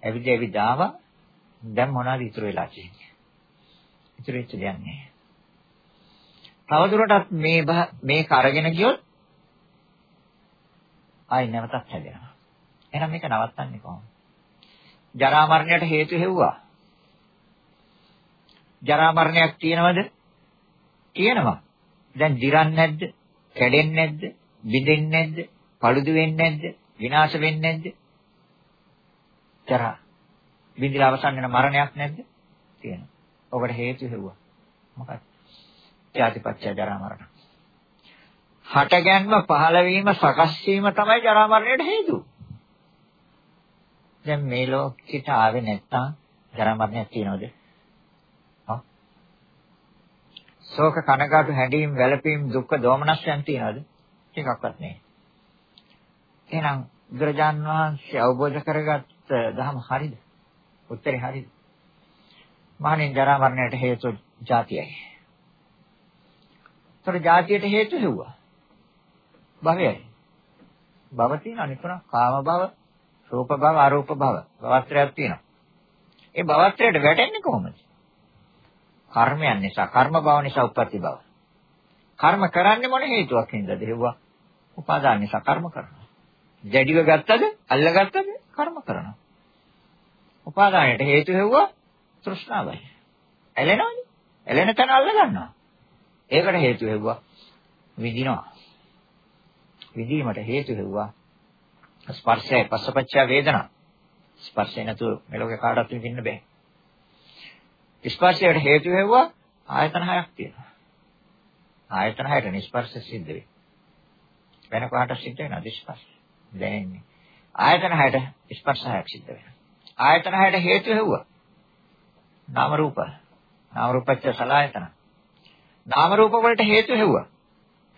ඇවිද ඇවිද ආවා දැන් මොනවද ඉතුරු වෙලා තියෙන්නේ? ඉතුරු වෙච්ච දෙයක් නැහැ. තවදුරටත් මේ මේක අරගෙන ගියොත් ආයි නැවතත් හැදෙනවා. එහෙනම් මේක නවත්තන්නේ කොහොමද? ජරා මරණයට හේතු හෙව්වා. ජරා මරණයක් තියෙනවද? තියෙනවා. දැන් දිරන්නේ නැද්ද? කැඩෙන්නේ නැද්ද? බිඳෙන්නේ නැද්ද? Paludu වෙන්නේ නැද්ද? විනාශ වෙන්නේ නැද්ද? ජරා. බිඳිලා අවසන් වෙන මරණයක් නැද්ද? තියෙනවා. ඔකට හේතු හෙව්වා. මොකක්ද? ජාතිපත්‍ය ජරා මරණ. හටගැන්ම පහළ වීම සකස් වීම තමයි ජරා මරණයට හේතුව. දැන් මේ ලෝකෙට ආවේ නැත්තම් ජරා මරණයක් තියනවද? ශෝක කනගාටු හැඬීම් වැළපීම් දුක්ඛ දෝමනස්යන් තියනවද? එකක්වත් නැහැ. එහෙනම් බුදුරජාන් වහන්සේ අවබෝධ කරගත්ත ධර්ම හරිද? උත්තරේ හරිද? මහණෙන් ජරා මරණයට හේතු જાතියයි. ඒතර જાතියට හේතු හෙව්වා. භවයයි. භව තියෙන අනිකුණ කාම භව, රූප භව, අරූප භව. භවත්‍රයක් තියෙනවා. ඒ භවත්‍රයට වැටෙන්නේ කොහොමද? කර්මයන් නිසා කර්ම භව නිසා උප්පත්ති භව. කර්ම කරන්නේ මොන හේතුවක් හින්දාද? ඒවා උපාදාන නිසා කර්ම කරනවා. ජඩිව ගත්තද? අල්ලගත්තද? කර්ම කරනවා. උපාදානයට හේතු හෙව්වා තෘෂ්ණාවයි. ඇලෙනවනේ. ඇලෙන තැන අල්ල ගන්නවා. ඒකට හේතු හෙව්වා විඳිනවා. විඳීමට හේතු හෙව්වා ස්පර්ශය පස්සපච්චය වේදනා. ස්පර්ශය නැතුව මෙලොගේ කාටවත් විඳින්න බෑ. ස්පර්ශයට හේතු වෙවුවා ආයතන හයක් තියෙනවා. ආයතන හයට නිස්පර්ශ සිද්ධ වෙයි. වෙන කොහට සිද්ධ වෙනවද ස්පර්ශ? දැනෙන්නේ. ආයතන හයට ස්පර්ශ හයක් සිද්ධ වෙනවා. ආයතන හයට හේතු වෙවුවා. නාම රූප. නාම රූපච්ච සලආයතන. නාම රූප වලට හේතු වෙවුවා.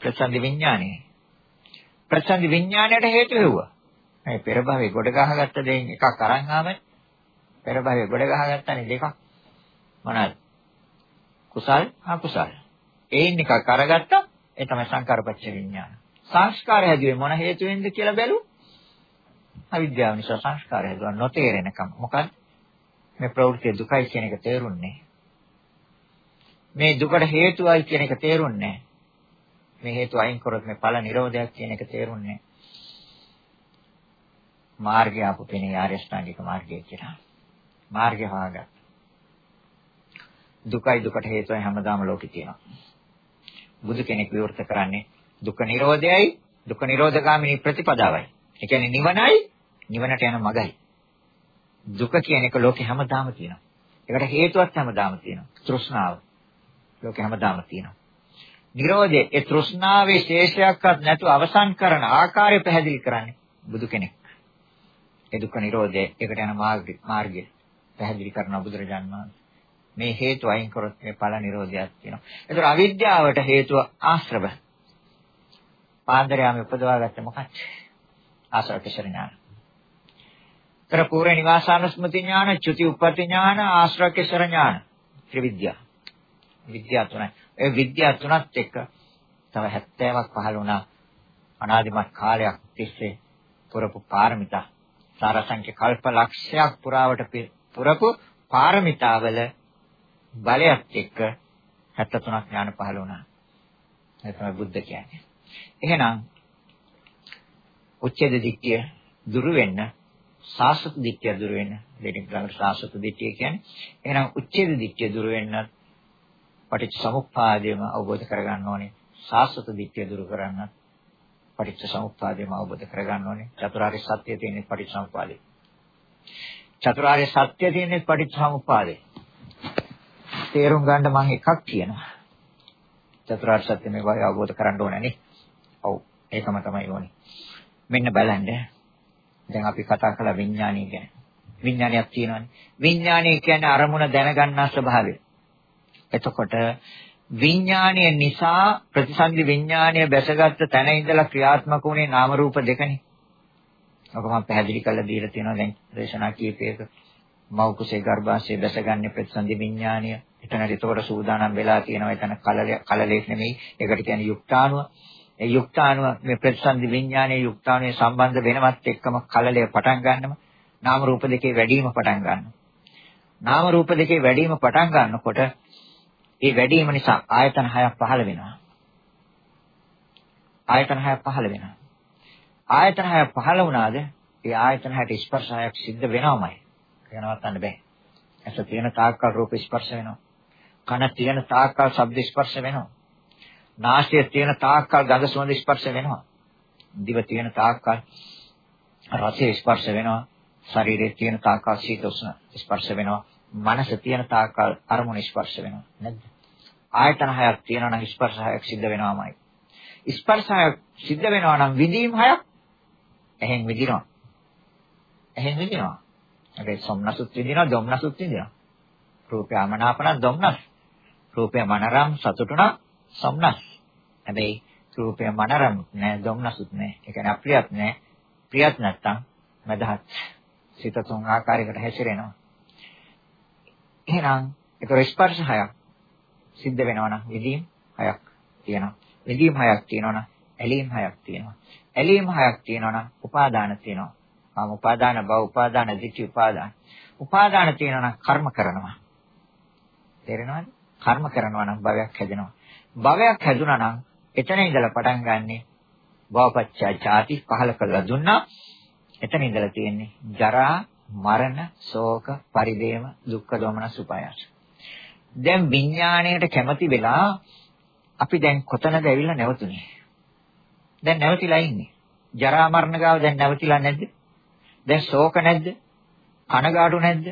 ප්‍රසන්දි විඥානය. ප්‍රසන්දි විඥානයට හේතු වෙවුවා. මේ පෙර භවයේ ගොඩ ගහගත්ත දෙයින් එකක් අරන් ආම පෙර භවයේ ගොඩ ගහගත්තනේ දෙකක්. මොනවාද? කුසල් අකුසල්. ඒයින් එකක් අරගත්තා ඒ තමයි සංකාරපච්ච විඥාන. සංස්කාර හැදුවේ මොන හේතුවෙන්ද කියලා බැලුවොත් අවිද්‍යාව නිසා සංස්කාර හැදුවා නොතේරෙනකම. මොකද මේ ප්‍රවෘත්ති දුකයි කියන එක තේරුන්නේ මේ දුකට හේතුවයි කියන එක තේරුන්නේ මේ හේතු අයින් කරොත් මේ ඵල නිරෝධයක් කියන එක තේරුන්නේ මාර්ගය අපු කෙනේ ආර්ය ශ්‍රාණික මාර්ගය කියලා. මාර්ගය හොයාගත්තා. දුකයි දුකට හේතුවයි හැමදාම ලෝකේ තියෙනවා. බුදු කෙනෙක් විවෘත කරන්නේ දුක්ඛ නිරෝධයයි දුක්ඛ නිරෝධගාමිනී ප්‍රතිපදාවයි. ඒ කියන්නේ නිවනයි නිවනට යන මගයි. දුක කියන එක ලෝකේ හැමදාම තියෙනවා. ඒකට හේතුවක් හැමදාම තියෙනවා. තෘෂ්ණාව. ලෝකේ හැමදාම තියෙනවා. නිරෝධය ඒ තෘෂ්ණාවේ ශේෂයක්වත් නැතුව අවසන් කරන ආකාරය පැහැදිලි කරන්නේ බුදු කෙනෙක්. ඒ දුක්ඛ නිරෝධය ඒකට යන මාර්ගය මාර්ගය පැහැදිලි කරන බුදුරජාණන් වහන්සේ. මේ හේතු අයින් කරොත් මේ ඵල නිරෝධයක් තියෙනවා. ඒතර අවිද්‍යාවට හේතුව ආශ්‍රව. පාන්දරයාම උපදවාගත්ත මොකක්ද? ආශ්‍රව කෙසර ඥාන. තර පූර්ව නිවාසානුස්මති ඥාන, චුති උප්පති ඥාන, ආශ්‍රව කෙසර ඥාන. ත්‍රිවිද්‍යා. විද්‍යා තුනයි. ඒ විද්‍යා තුනත් එක්ක තව 70ක් පහළ වුණා අනාදිමත් කාලයක් තිස්සේ පුරපු පාරමිතා සාරසංඛ්‍ය කල්ප ලක්ෂයක් පුරාවට පුරපු පාරමිතාවල බලයත් එක්ක 73ක් ඥාන පහළ වුණා. ඒ තමයි බුද්ධ කියන්නේ. එහෙනම් උච්ඡේද දිට්ඨිය දුරු වෙන්න සාසත දිට්ඨිය දුරු වෙන්න දෙනින් ළඟට සාසත දිට්ඨිය කියන්නේ. එහෙනම් උච්ඡේද දිට්ඨිය දුරු වෙන්න පටිච්ච සමුප්පාදයම අවබෝධ කරගන්න ඕනේ. සාසත දිට්ඨිය දුරු කරන්න පටිච්ච සමුප්පාදයම අවබෝධ කරගන්න ඕනේ. චතුරාර්ය සත්‍ය තියෙන පටිච්ච සමුප්පාදේ. චතුරාර්ය සත්‍ය තියෙන පටිච්ච සමුප්පාදේ. තේරුම් ගන්න මම එකක් කියනවා. චතුරාර්ය සත්‍ය මේවා අවබෝධ කරගන්න ඕනේ නේ. ඔව් ඒකම තමයි ඕනේ මෙන්න බලන්න දැන් අපි කතා කළා විඥානය ගැන විඥානයක් තියෙනවානේ විඥානය කියන්නේ අරමුණ දැනගන්නා ස්වභාවය එතකොට විඥානය නිසා ප්‍රතිසන්දි විඥානය බැසගත්ත තැන ඉඳලා ක්‍රියාත්මක වුණේ නාම රූප දෙකනේ. ඔක මම පැහැදිලි කරලා දීලා තියෙනවා දැන් දේශනා කීපයක. මව් කුසේ ගර්භාෂයේ බැසගන්නේ ප්‍රතිසන්දි විඥානය. එතන ඒතකොට සූදානම් වෙලා තියෙනවා එතන කලලයක් නෙමෙයි. ඒකට කියන්නේ යුක්තාණුව. ඒ යුක්තාණුව මේ ප්‍රතිසන්දි විඥානයේ යුක්තාණුවේ සම්බන්ධ වෙනවත් එක්කම කලලය පටන් ගන්නම නාම රූප දෙකේ වැඩිම පටන් ගන්නවා. නාම රූප දෙකේ වැඩිම පටන් ගන්නකොට ඒ වැඩිම නිසා ආයතන හයක් පහළ වෙනවා. ආයතන හයක් පහළ වෙනවා. ආයතන හයක් පහළ වුණාද ඒ ආයතන හයට ස්පර්ශ හයක් සිද්ධ වෙනවමයි. කියනවත් බෑ. ඇස තියෙන තාක්කල් රූප ස්පර්ශ වෙනවා. කන තියෙන තාක්කල් ශබ්ද ස්පර්ශ වෙනවා. නාසය තියෙන තාක්කල් ගඳ සුවඳ ස්පර්ශ වෙනවා. දිව තියෙන තාක්කල් රසය ස්පර්ශ වෙනවා. ශරීරයේ තියෙන තාක්කල් සීත උෂ්ණ ස්පර්ශ වෙනවා. මනස තියෙන තාක්කල් අරමුණ ස්පර්ශ වෙනවා නේද? ආයතන හයක් තියෙනවා නම් ස්පර්ශ හයක් සිද්ධ වෙනවාමයි. ස්පර්ශ හයක් සිද්ධ වෙනවා නම් විදීම් හයක් එහෙන් විදිනවා. එහෙන් විදිනවා. හැබැයි සොම්නසුත් විදිනවා, දොම්නසුත් විදිනවා. රූපය අමනාපන දොම්නස්. රූපය මනරම් සතුටුන සොම්නස්. හැබැයි රූපය මනරම් නෑ, දොම්නසුත් නෑ. ඒ කියන්නේ අප්‍රියත් නෑ. ප්‍රියත් නැත්තම් මදහත් සිත තුන් ආකාරයකට හැසිරෙනවා. එහෙනම් ඒතර ස්පර්ශ හයක් සිද්ධ වෙනවා නම් විදීම් හයක් තියෙනවා. විදීම් හයක් තියෙනවා නම් ඇලීම් හයක් තියෙනවා. ඇලීම් හයක් තියෙනවා නම් උපාදාන තියෙනවා. කාම උපාදාන, භව උපාදාන, ditthi උපාදාන. උපාදාන තියෙනවා නම් කර්ම කරනවා. තේරෙනවද? කර්ම කරනවා නම් භවයක් හැදෙනවා. භවයක් හැදුනා නම් එතන ඉඳලා පටන් ගන්නෙ භවපච්චය ചാති පහල කරලා දුන්නා. එතන ඉඳලා තියෙන්නේ ජරා, මරණ, ශෝක, පරිදේව, දුක්ඛ දෝමන සුපායස. දැන් විඥාණයට කැමති වෙලා අපි දැන් කොතනද ඇවිල්ලා නැවතුනේ? දැන් නැවතිලා ඉන්නේ. ජරා මරණ ගාව දැන් නැවතිලා නැද්ද? දැන් ශෝක නැද්ද? කනගාටු නැද්ද?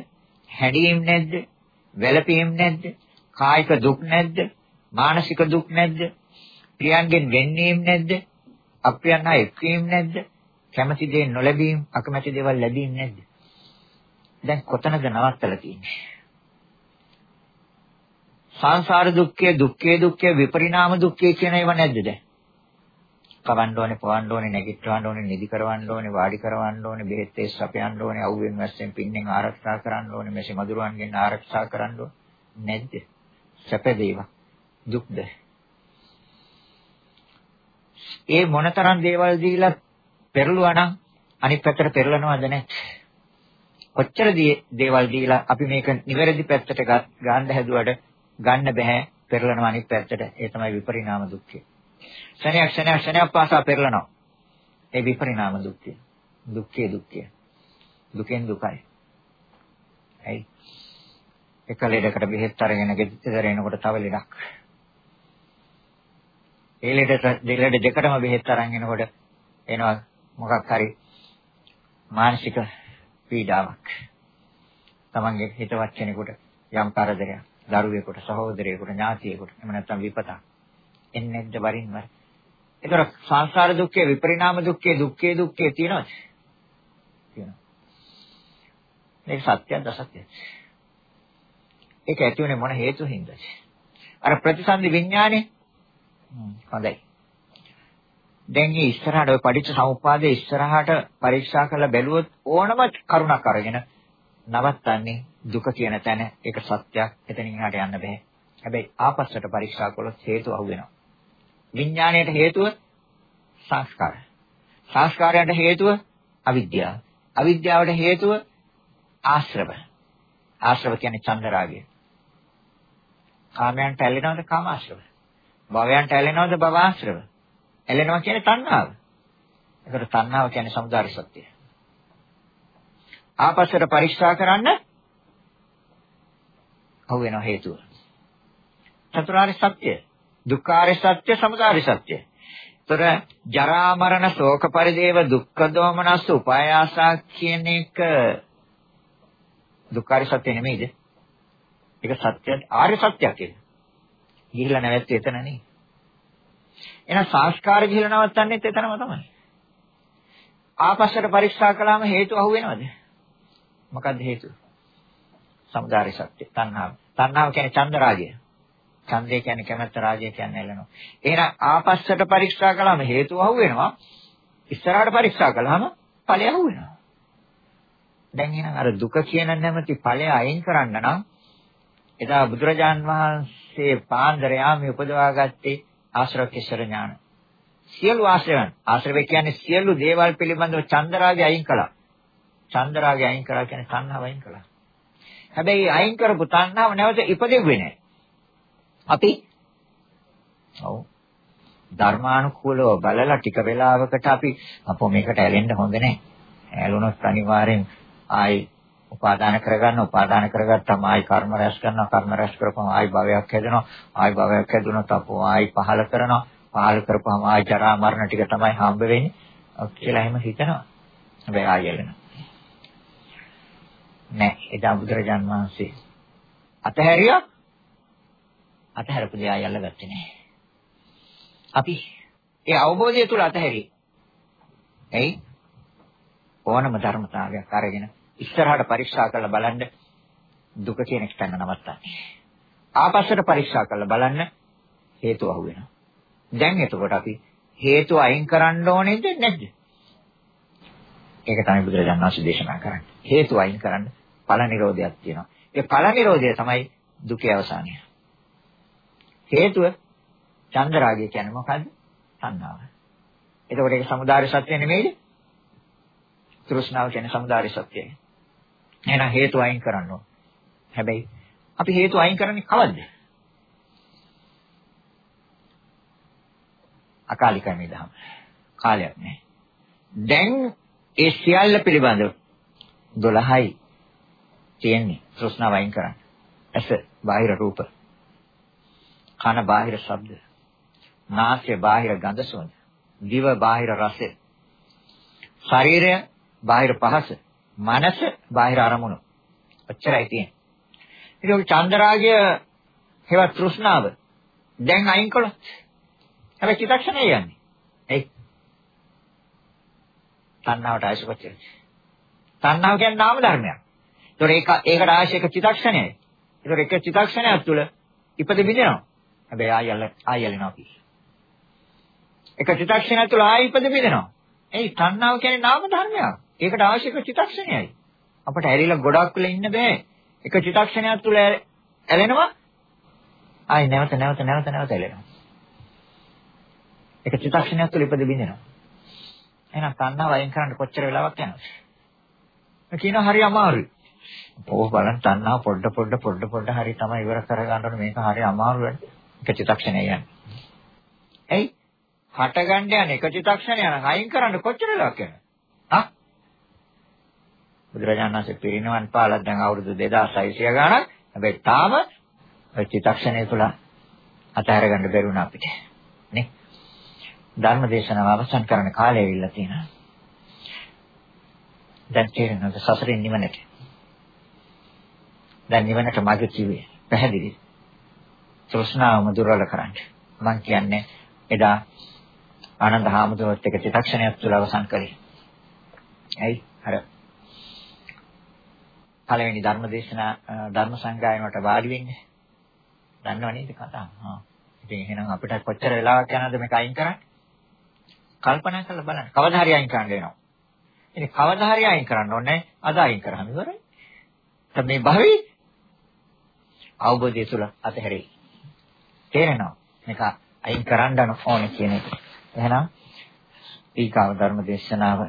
හැඬීම් නැද්ද? වැළපීම් නැද්ද? කායික දුක් නැද්ද? මානසික දුක් නැද්ද? ප්‍රියයන්ගෙන් වෙන්නේම් නැද්ද? අප්‍රියයන් හා එක්වීම නැද්ද? කැමති දේ නොලැබීම, අකමැති දේවල් ලැබීම නැද්ද? දැන් කොතනද නවත්තලා තියෙන්නේ? සංසාර දුක්ඛය, දුක්ඛේ දුක්ඛය, විපරිණාම දුක්ඛය කියන ඒවා නැද්ද දැන්? කවන්න ඕනේ, පවන්න ඕනේ, නැගිටවන්න ඕනේ, නිදි කරවන්න ඕනේ, වාඩි කරවන්න ඕනේ, බෙහෙත් තෙස් අපයන්න ඕනේ, අවුවෙන් වැස්සෙන් පින්නෙන් ආරක්ෂා කරන්න ඕනේ, මෙසි මදුරුවන්ගෙන් ආරක්ෂා කරන්න ඕනේ. නැද්ද? සැප දේවා. දුක්ද? ඒ මොනතරම් දේවල් දීලා පෙරළුවා නම් අනිත් පැත්තට පෙරලනවද නැහැ? කොච්චර දේවල් දීලා අපි මේක නිවැරදි පැත්තට ගන්න හැදුවට ගන්න බෑ පෙරලනවා අනිත් පැත්තට ඒ තමයි විපරිණාම දුක්ඛය. ක්ෂණයක් ක්ෂණයක් ක්ෂණයක් පාසා පෙරලනවා. ඒ විපරිණාම දුක්ඛය. දුක්ඛේ දුක්ඛය. දුකෙන් දුකයි. ඇයි? එක ලෙඩකට බෙහෙත් අරගෙන ගෙදර එනකොට තව ලෙඩක්. ඒ ලෙඩට දෙලෙඩ දෙකටම බෙහෙත් අරන් එනකොට එනවා මොකක් හරි මානසික පීඩාවක්. තමන්ගේ හිතවත් කෙනෙකුට යම් කරදරයක්, දරුවෙකුට, සහෝදරයෙකුට, ඥාතියෙකුට, එහෙම නැත්නම් විපතක් එන්නේ නැද්ද වරින් වර? ඒතර සංසාර දුක්ඛේ විපරිණාම දුක්ඛේ දුක්ඛේ දුක්ඛේ තියෙනවද? තියෙනවා. මේක සත්‍යද අසත්‍යද? ඒක ඇති වෙන්නේ මොන හේතු හින්දාද? අර ප්‍රතිසන්දි විඥානේ හොඳයි. දැන් මේ ඉස්සරහට ඔය පටිච්ච සමුප්පාදයේ ඉස්සරහට පරීක්ෂා කරලා බැලුවොත් ඕනම කරුණක් අරගෙන නවත්තන්නේ දුක කියන තැන ඒක සත්‍යයක් එතනින් එහාට යන්න බෑ. හැබැයි ආපස්සට පරීක්ෂා කළොත් හේතු අහුවෙනවා. විඥාණයට හේතුව සංස්කාර. සංස්කාරයට හේතුව අවිද්‍යාව. අවිද්‍යාවට හේතුව ආශ්‍රව. ආශ්‍රව කියන්නේ චන්දරාගය. කාමයන්ට ඇලෙනවද කාමාශ්‍රව? භවයන්ට ඇලෙනවද භවආශ්‍රව? ඇලෙනවා කියන්නේ තණ්හාව. ඒකට තණ්හාව කියන්නේ සමුදාය සත්‍යය. ආපස්සට පරික්ෂා කරන්න අහු වෙන හේතුව. චතුරාර්ය සත්‍ය, දුක්ඛාර්ය සත්‍ය, සමුදාය සත්‍ය. ତොර ජරා මරණ ශෝක පරිදේව දුක්ඛ දෝමනස්ස උපායාසා කියන එක දුක්ඛාර්ය සත්‍ය නෙමෙයිද? ඒක සත්‍ය ආර්ය සත්‍යයක් ඒක. ගිහිල්ලා නැවැත්තේ එතන නේ. එහෙනම් සංස්කාර ගිහිල්ලා නවත්තන්නේ එතනම තමයි. ආපස්සට පරීක්ෂා කළාම හේතු අහු වෙනවද? මොකද්ද හේතුව? සමුදාය සත්‍ය තණ්හාව. තණ්හාව කියන්නේ චන්ද රාගය. ඡන්දය කියන්නේ කැමැත්ත රාගය කියන්නේ එළනවා. එහෙනම් ආපස්සට පරීක්ෂා කළාම හේතුව අහු වෙනවා. ඉස්සරහට පරීක්ෂා කළාම ඵලය අහු වෙනවා. දැන් එහෙනම් අර දුක කියන නැමැති ඵලය අයින් කරන්න නම් එදා බුදුරජාන් වහන්සේ පාන්දර යාමේ උපදවාගත්තේ ආශ්‍රවකේශර ඥාන. සියලු ආශ්‍රයන් ආශ්‍රව කියන්නේ සියලු දේවල් පිළිබඳව චන්දරාගය අයින් කළා. චන්දරාගය අයින් කළා කියන්නේ තණ්හාව අයින් කළා. හැබැයි අයින් කරපු තණ්හාව නැවත ඉපදෙන්නේ නැහැ. අපි ඔව් ධර්මානුකූලව බලලා ටික වෙලාවකට අපි අපෝ මේකට ඇලෙන්න හොඳ නැහැ. ඇලුනොත් අනිවාර්යෙන් ආයි උපාදාන කරගන්න උපාදාන කරගත්තාම ආයි කර්ම රැස් කරනවා කර්ම රැස් කරපුවම ආයි භවයක් හැදෙනවා ආයි භවයක් හැදුනොත් අපෝ ආයි පහල කරනවා පහල කරපුවම ආයි ජරා මරණ ටික තමයි හම්බ වෙන්නේ. කියලා එහෙම හිතනවා. හැබැයි ආයි එළෙනවා. නෑ එදා බුදුරජාන් වහන්සේ අතහැරියා. අතහැරපු දේ ආයි අල්ලගත්තේ නෑ. අපි ඒ අවබෝධය තුල අතහැරි එයි? ඕනම ධර්මතාවයක් අරගෙන ඉස්සරහට පරීක්ෂා කරලා බලන්න දුක කියන එක තැන නවත්තන්නේ. ආපස්සට පරීක්ෂා කරලා බලන්න හේතු අහු වෙනවා. දැන් එතකොට අපි හේතු අයින් කරන්න ඕනේද නැද්ද? ඒක තමයි බුදුරජාණන් වහන්සේ දේශනා කරන්නේ. හේතු අයින් කරන්න ඵල නිරෝධයක් තියෙනවා. ඒ ඵල නිරෝධය තමයි දුකේ අවසානය. හේතුව චන්දරාගය කියන්නේ මොකද්ද? තණ්හාව. එතකොට ඒක සමුදාය සත්‍ය නෙමෙයිද? තෘෂ්ණාව කියන්නේ සමුදාය සත්‍යයි. එහෙනම් හේතු අයින් කරන්න ඕන. හැබැයි අපි හේතු අයින් කරන්නේ කවද්ද? අකාලිකයි මේ දහම. කාලයක් නැහැ. දැන් ඒ සියල්ල පිළිබඳව 12යි තියෙන්නේ තෘෂ්ණාව අයින් කරන්න. ඇස බාහිර රූප. කන බාහිර ශබ්ද. නාසය බාහිර ගඳ සුවඳ. දිව බාහිර රස. ශරීරය බාහිර පහස. මනස බාහිර අරමුණු. ඔච්චරයි තියෙන්නේ. ඉතින් ඔය චන්දරාගය හේවත් තෘෂ්ණාව දැන් අයින් කළොත් හැබැයි චිත්තක්ෂණය යන්නේ. එයි. තණ්හාවට ආශිපච්චය. තණ්හාව කියන්නේ නාම ධර්මයක්. ඒතකොට ඒක ඒකට ආශයක චිත්තක්ෂණයයි. ඒතකොට එක චිත්තක්ෂණයක් තුළ ඉපද බිඳිනවා. හැබැයි ආයල ආයලනවා කි. එක චිත්තක්ෂණයක් තුළ ආයි ඉපද බිඳිනවා. එයි තණ්හාව කියන්නේ නාම ධර්මයක්. ඒකට අවශ්‍යක චිත්තක්ෂණයයි. අපට ඇරිලා ගොඩක් වෙලා ඉන්න බෑ. එක චිත්තක්ෂණයක් තුළ ඇලෙනවා. ආයි නැවත නැවත නැවත නැවත ඇලෙනවා. එක චිත්තක්ෂණයක් තුළ ඉපද බින්දෙනවා. එහෙනම් තණ්හාව අයින් කරන්න කොච්චර වෙලාවක් යනවද? කියනවා හරි අමාරුයි. පොව බලන්න තණ්හාව පොඩ පොඩ පොඩ පොඩ හරි තමයි ඉවර කරගන්න ඕනේ මේක හරි අමාරු වැඩ. එක චිත්තක්ෂණයක් යන්නේ. ඇයි? හටගන්න යන එක චිත්තක්ෂණය යන අයින් කරන්න කොච්චර වෙලාවක් යනවද? ආ බුදුරජාණන් වහන්සේ පිරිනවන් පාලා දැන් අවුරුදු 2600 ගණන්. හැබැයි තාම ඔය චිත්තක්ෂණය තුළ අතහැර ගන්න බැරි අපිට. නේ? ධර්ම දේශනාව අවසන් කරන කාලය ඇවිල්ලා තියෙනවා. දැන් තේරෙනවද සසරින් නිවනට? දැන් නිවනට මාර්ග කිව්වේ පැහැදිලි. තෘෂ්ණාවම දුර්වල කරන්න. මම කියන්නේ එදා ආනන්ද හාමුදුරුවෝත් එක චිත්තක්ෂණයක් තුල අවසන් කරේ. ඇයි? අර පළවෙනි ධර්මදේශනා ධර්ම සංගායනකට වාඩි වෙන්නේ. දන්නව නේද කතාව? හා. ඉතින් එහෙනම් අපිට කොච්චර වෙලාවක් යනවද මේක අයින් කරන්න? කල්පනා කරලා බලන්න. කවදා හරි අයින් කරන්න වෙනවා. ඉතින් කවදා හරි අයින් කරන්න ඕනේ. අද අයින් කරාම ඉවරයි. දැන් මේ භවී අවබෝධය තුල අතහැරෙයි. තේරෙනවද? මේක අයින් කරන්න ඕනේ කියන එක. එහෙනම් ඊකාව ධර්ම දේශනාව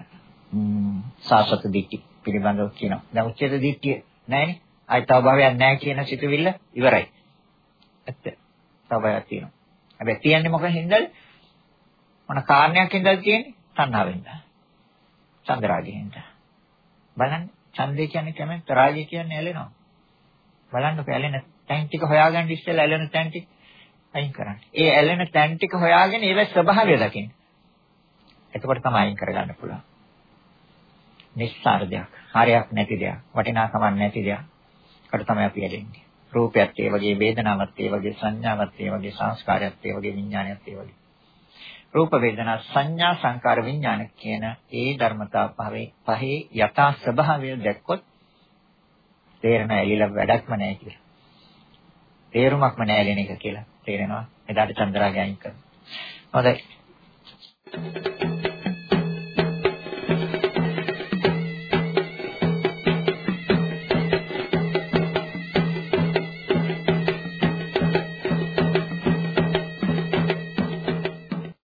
සාසත දිට්ඨි පිළිබඳව කියනවා. දැන් උච්ඡේද දිට්ඨිය නැහැනේ. ආයි තව භවයක් නැහැ කියන සිතුවිල්ල ඉවරයි. ඇත්ත. තව භවයක් තියෙනවා. හැබැයි තියන්නේ මොකෙන් හින්දාද? මොන කාරණයක් හින්දාද තියෙන්නේ? තණ්හාවෙන්ද. චන්දරාගයෙන්. බලන්න ඡන්දේ කියන්නේ කැමැත්ත රාගය කියන්නේ ඇලෙනවා. බලන්නකො ඇලෙන තැන් ටික හොයාගන්න ඉස්සෙල්ලා ඇලෙන තැන් ටික අයින් කරන්න. ඒ ඇලෙන තැන් ටික හොයාගෙන ඒවේ ස්වභාවය දකින්න. එතකොට තමයි අයින් කරගන්න පුළුවන්. නිස්සාර දෙයක්, හරයක් නැති දෙයක්, වටිනාකමක් නැති දෙයක්. කට තමයි අපි ඇලෙන්නේ. රූපයත් ඒ වගේ, වේදනාවත් ඒ වගේ, සංඥාවත් ඒ වගේ, සංස්කාරයත් ඒ වගේ, විඥානයත් ඒ වගේ. රූප වේදනා සංඥා සංකාර විඥාන කියන ඒ ධර්මතා පහේ පහේ යථා ස්වභාවය දැක්කොත් තේරෙන ඇලිලා වැඩක්ම නැහැ කියලා. තේරුමක්ම නැහැ එන එක කියලා තේරෙනවා. එදාට චන්ද්‍රාගය අයින් කරනවා. හොඳයි.